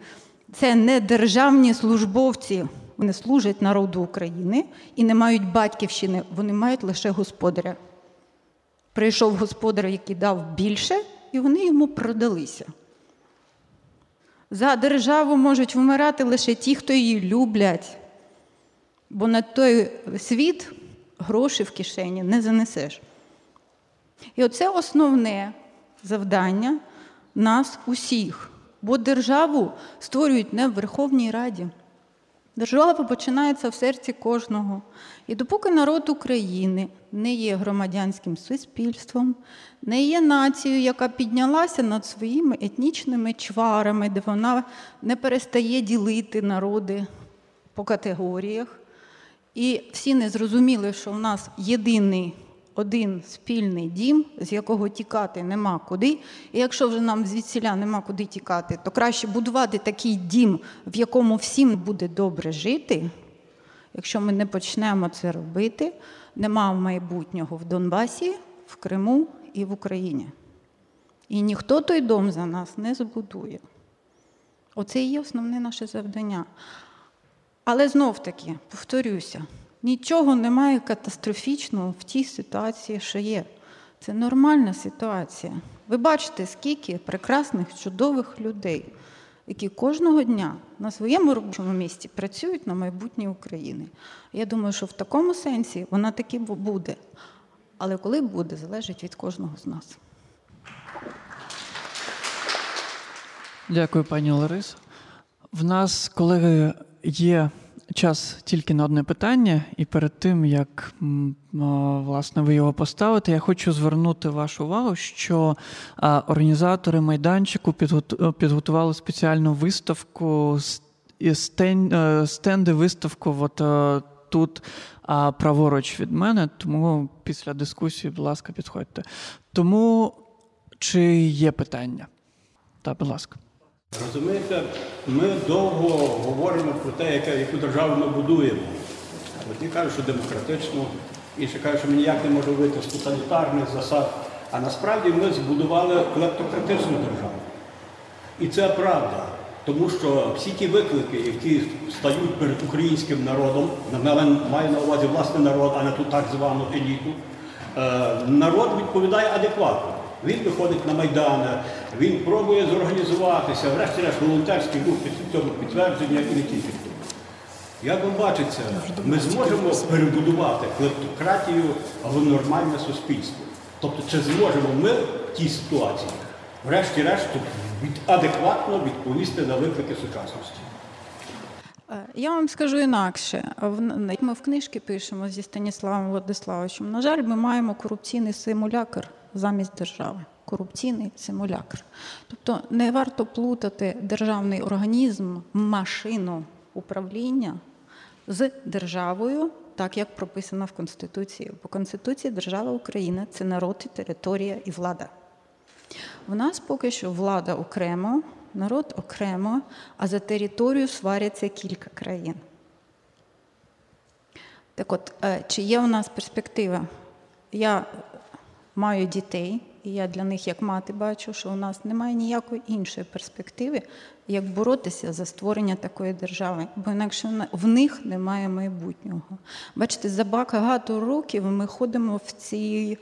це не державні службовці. Вони служать народу України і не мають батьківщини, вони мають лише господаря. Прийшов господар, який дав більше, і вони йому продалися. За державу можуть вмирати лише ті, хто її люблять, бо на той світ гроші в кишені не занесеш. І оце основне завдання нас усіх, бо державу створюють не в Верховній Раді. Держава починається в серці кожного. І допоки народ України не є громадянським суспільством, не є нацією, яка піднялася над своїми етнічними чварами, де вона не перестає ділити народи по категоріях, і всі не зрозуміли, що в нас єдиний один спільний дім, з якого тікати нема куди. І якщо вже нам звідсіля нема куди тікати, то краще будувати такий дім, в якому всім буде добре жити. Якщо ми не почнемо це робити, нема майбутнього в Донбасі, в Криму і в Україні. І ніхто той дом за нас не збудує. Оце і є основне наше завдання. Але знов таки, повторюся. Нічого немає катастрофічного в тій ситуації, що є. Це нормальна ситуація. Ви бачите, скільки прекрасних, чудових людей, які кожного дня на своєму робочому місці працюють на майбутнє України. Я думаю, що в такому сенсі вона таки буде. Але коли буде, залежить від кожного з нас. Дякую, пані Ларисо. В нас, колеги, є час тільки на одне питання, і перед тим як власне ви його поставите, я хочу звернути вашу увагу, що організатори майданчику підготували спеціальну виставку е, стенди виставку. От е, тут праворуч від мене, тому після дискусії, будь ласка, підходьте. Тому чи є питання? Так, будь ласка. Розумієте, ми довго говоримо про те, яку державу ми будуємо. Одні кажуть, що демократичну, інші кажуть, що ми ніяк не можемо вийти з тоталітарних засад. А насправді ми збудували клептократичну державу. І це правда. Тому що всі ті виклики, які стають перед українським народом, маю на увазі власний народ, а не ту так звану еліту, е, народ відповідає адекватно. Він виходить на Майдани, він пробує зорганізуватися, врешті-решт волонтерський рух під цьому підтвердження і не тільки. Як вам бачиться, ми зможемо перебудувати клептократію в нормальне суспільство. Тобто, чи зможемо ми в тій ситуації, врешті-решт, адекватно відповісти на виклики сучасності? Е, я вам скажу інакше. Ми в книжки пишемо зі Станіславом Владиславовичем. На жаль, ми маємо корупційний симулякр замість держави. Корупційний симулякр. Тобто не варто плутати державний організм, машину управління з державою, так як прописано в Конституції. По Конституції держава України це народ, і територія і влада. В нас поки що влада окремо, народ окремо, а за територію сваряться кілька країн. Так от, е, чи є у нас перспектива? Я маю дітей, і я для них, як мати, бачу, що у нас немає ніякої іншої перспективи, як боротися за створення такої держави, бо інакше в них немає майбутнього. Бачите, за багато років ми ходимо в цій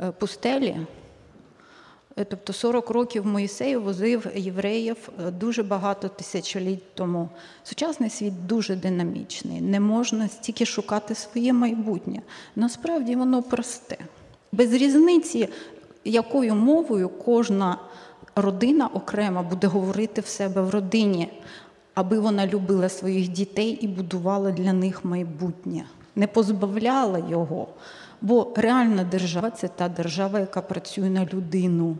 е, пустелі. Е, тобто 40 років Моїсей возив євреїв е, дуже багато тисячоліть тому. Сучасний світ дуже динамічний, не можна стільки шукати своє майбутнє. Насправді воно просте. Без різниці, якою мовою кожна родина окремо буде говорити в себе в родині. аби вона любила своїх дітей і будувала для них майбутнє, не позбавляла його. Бо реальна держава це та держава, яка працює на людину,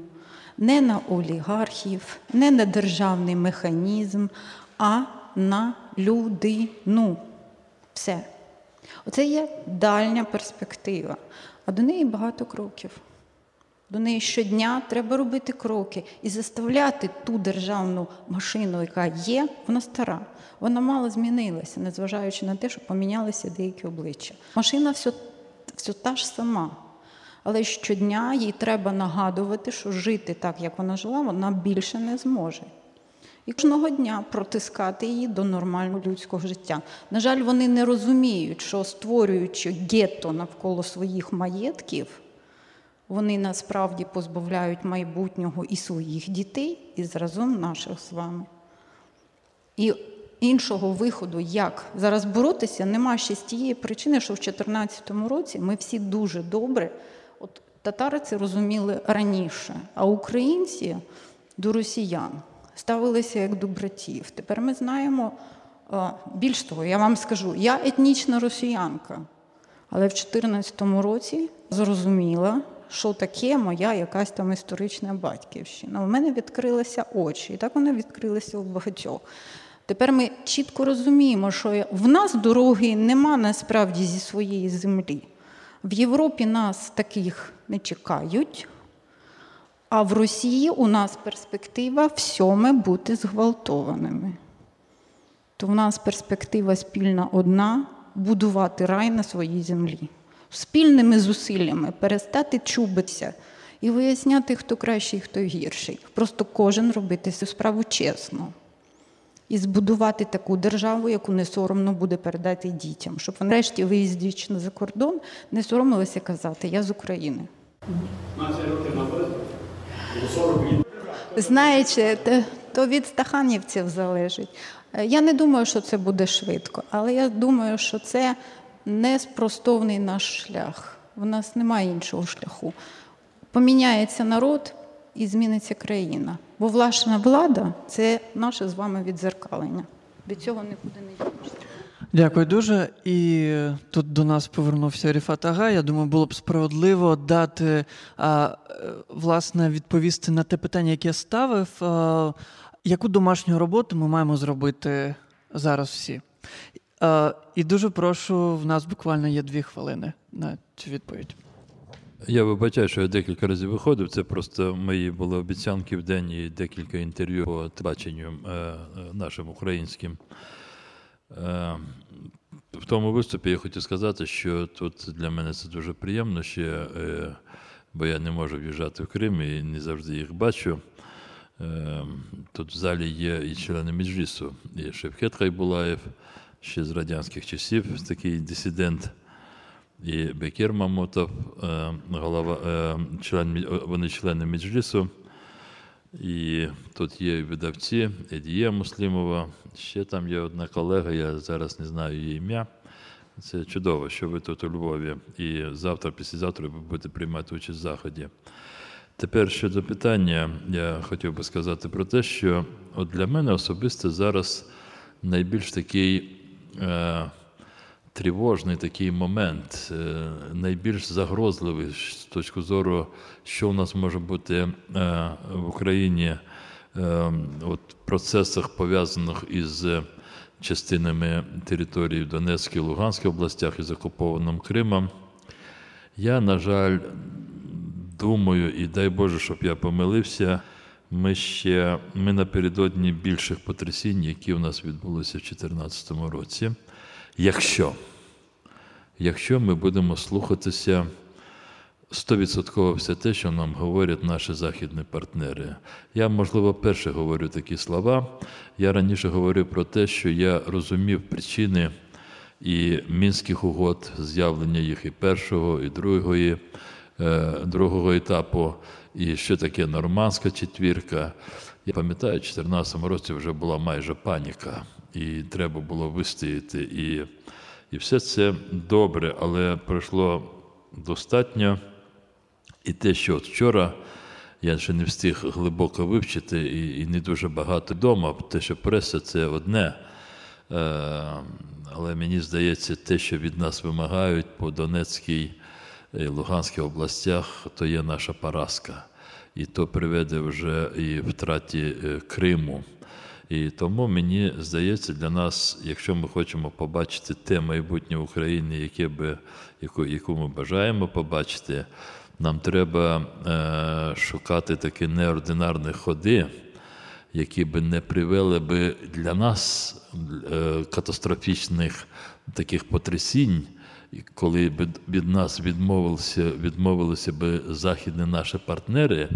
не на олігархів, не на державний механізм, а на людину. Все. Оце є дальня перспектива, а до неї багато кроків. До неї щодня треба робити кроки і заставляти ту державну машину, яка є, вона стара. Вона мало змінилася, незважаючи на те, що помінялися деякі обличчя. Машина все, все та ж сама. Але щодня їй треба нагадувати, що жити так, як вона жила, вона більше не зможе. І кожного дня протискати її до нормального людського життя. На жаль, вони не розуміють, що створюючи гетто навколо своїх маєтків, вони насправді позбавляють майбутнього і своїх дітей, і зразом наших з вами. І іншого виходу, як зараз боротися, нема ще з тієї причини, що в 2014 році ми всі дуже добре, от татари це розуміли раніше, а українці до росіян ставилися як до братів. Тепер ми знаємо, більш того, я вам скажу, я етнічна росіянка, але в 2014 році зрозуміла, що таке моя якась там історична батьківщина. У мене відкрилися очі, і так вони відкрилися у багатьох. Тепер ми чітко розуміємо, що в нас дороги нема насправді зі своєї землі. В Європі нас таких не чекають, а в Росії у нас перспектива всьоме бути зґвалтованими. То в нас перспектива спільна одна будувати рай на своїй землі, спільними зусиллями перестати чубитися і виясняти, хто кращий, хто гірший. Просто кожен робити цю справу чесно. І збудувати таку державу, яку не соромно буде передати дітям, щоб вони решті, виїздячи за кордон, не соромилися казати Я з України. Знаєте, то від стаханівців залежить. Я не думаю, що це буде швидко, але я думаю, що це неспростовний наш шлях. У нас немає іншого шляху. Поміняється народ і зміниться країна. Бо власна влада це наше з вами відзеркалення. Від цього нікуди не дінешся. Дякую дуже. І тут до нас повернувся Ріфат Ага. Я думаю, було б справедливо дати а, власне відповісти на те питання, яке я ставив. А, яку домашню роботу ми маємо зробити зараз всі? А, і дуже прошу, в нас буквально є дві хвилини на цю відповідь. Я вибачаю, що я декілька разів виходив. Це просто мої були обіцянки в день і декілька інтерв'ю по телебаченню е, нашим українським. Е, в тому виступі я хотів сказати, що тут для мене це дуже приємно ще, е, бо я не можу в'їжджати в Крим і не завжди їх бачу. Тут в залі є і члени Меджлісу, і Шевкет Хайбулаєв, ще з радянських часів, такий дисидент, і Бекір Мамутов, голова, член, вони члени Меджлісу. І тут є видавці Едія Муслімова, ще там є одна колега, я зараз не знаю її ім'я. Це чудово, що ви тут у Львові. І завтра, післязавтра ви будете приймати участь в заході. Тепер щодо питання, я хотів би сказати про те, що от для мене особисто зараз найбільш такий е, тривожний такий момент, е, найбільш загрозливий з точки зору, що у нас може бути е, в Україні е, от процесах пов'язаних із частинами території в Донецькій і Луганській областях із окупованим Кримом. Я, на жаль, думаю, і дай Боже, щоб я помилився. Ми ще ми напередодні більших потрясінь, які у нас відбулися в 2014 році. Якщо якщо ми будемо слухатися стовідсотково все те, що нам говорять наші західні партнери. Я, можливо, перше говорю такі слова. Я раніше говорив про те, що я розумів причини і мінських угод, з'явлення їх і першого, і другої, е, другого етапу, і що таке нормандська четвірка. Я пам'ятаю, в 2014 році вже була майже паніка, і треба було вистояти. І і все це добре, але пройшло достатньо. І те, що от вчора я ще не встиг глибоко вивчити і і не дуже багато вдома. Те, що преса це одне. Е, але мені здається, те, що від нас вимагають по Донецькій і Луганській областях, то є наша поразка. І то приведе вже і втраті е, Криму. І тому мені здається, для нас, якщо ми хочемо побачити те майбутнє України, яке би, яку, яку ми бажаємо побачити, нам треба е, шукати такі неординарні ходи, які би не привели би для нас е, катастрофічних таких потрясінь, коли б від нас відмовилися, відмовилися би західні наші партнери.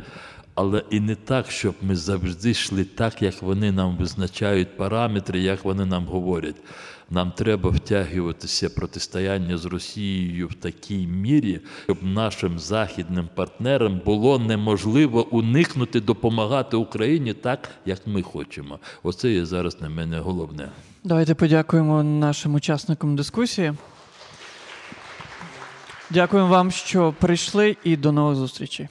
Але і не так, щоб ми завжди йшли так, як вони нам визначають параметри, як вони нам говорять. Нам треба втягуватися протистояння з Росією в такій мірі, щоб нашим західним партнерам було неможливо уникнути допомагати Україні так, як ми хочемо. Оце є зараз на мене головне. Давайте подякуємо нашим учасникам дискусії. Дякуємо вам, що прийшли, і до нових зустрічей.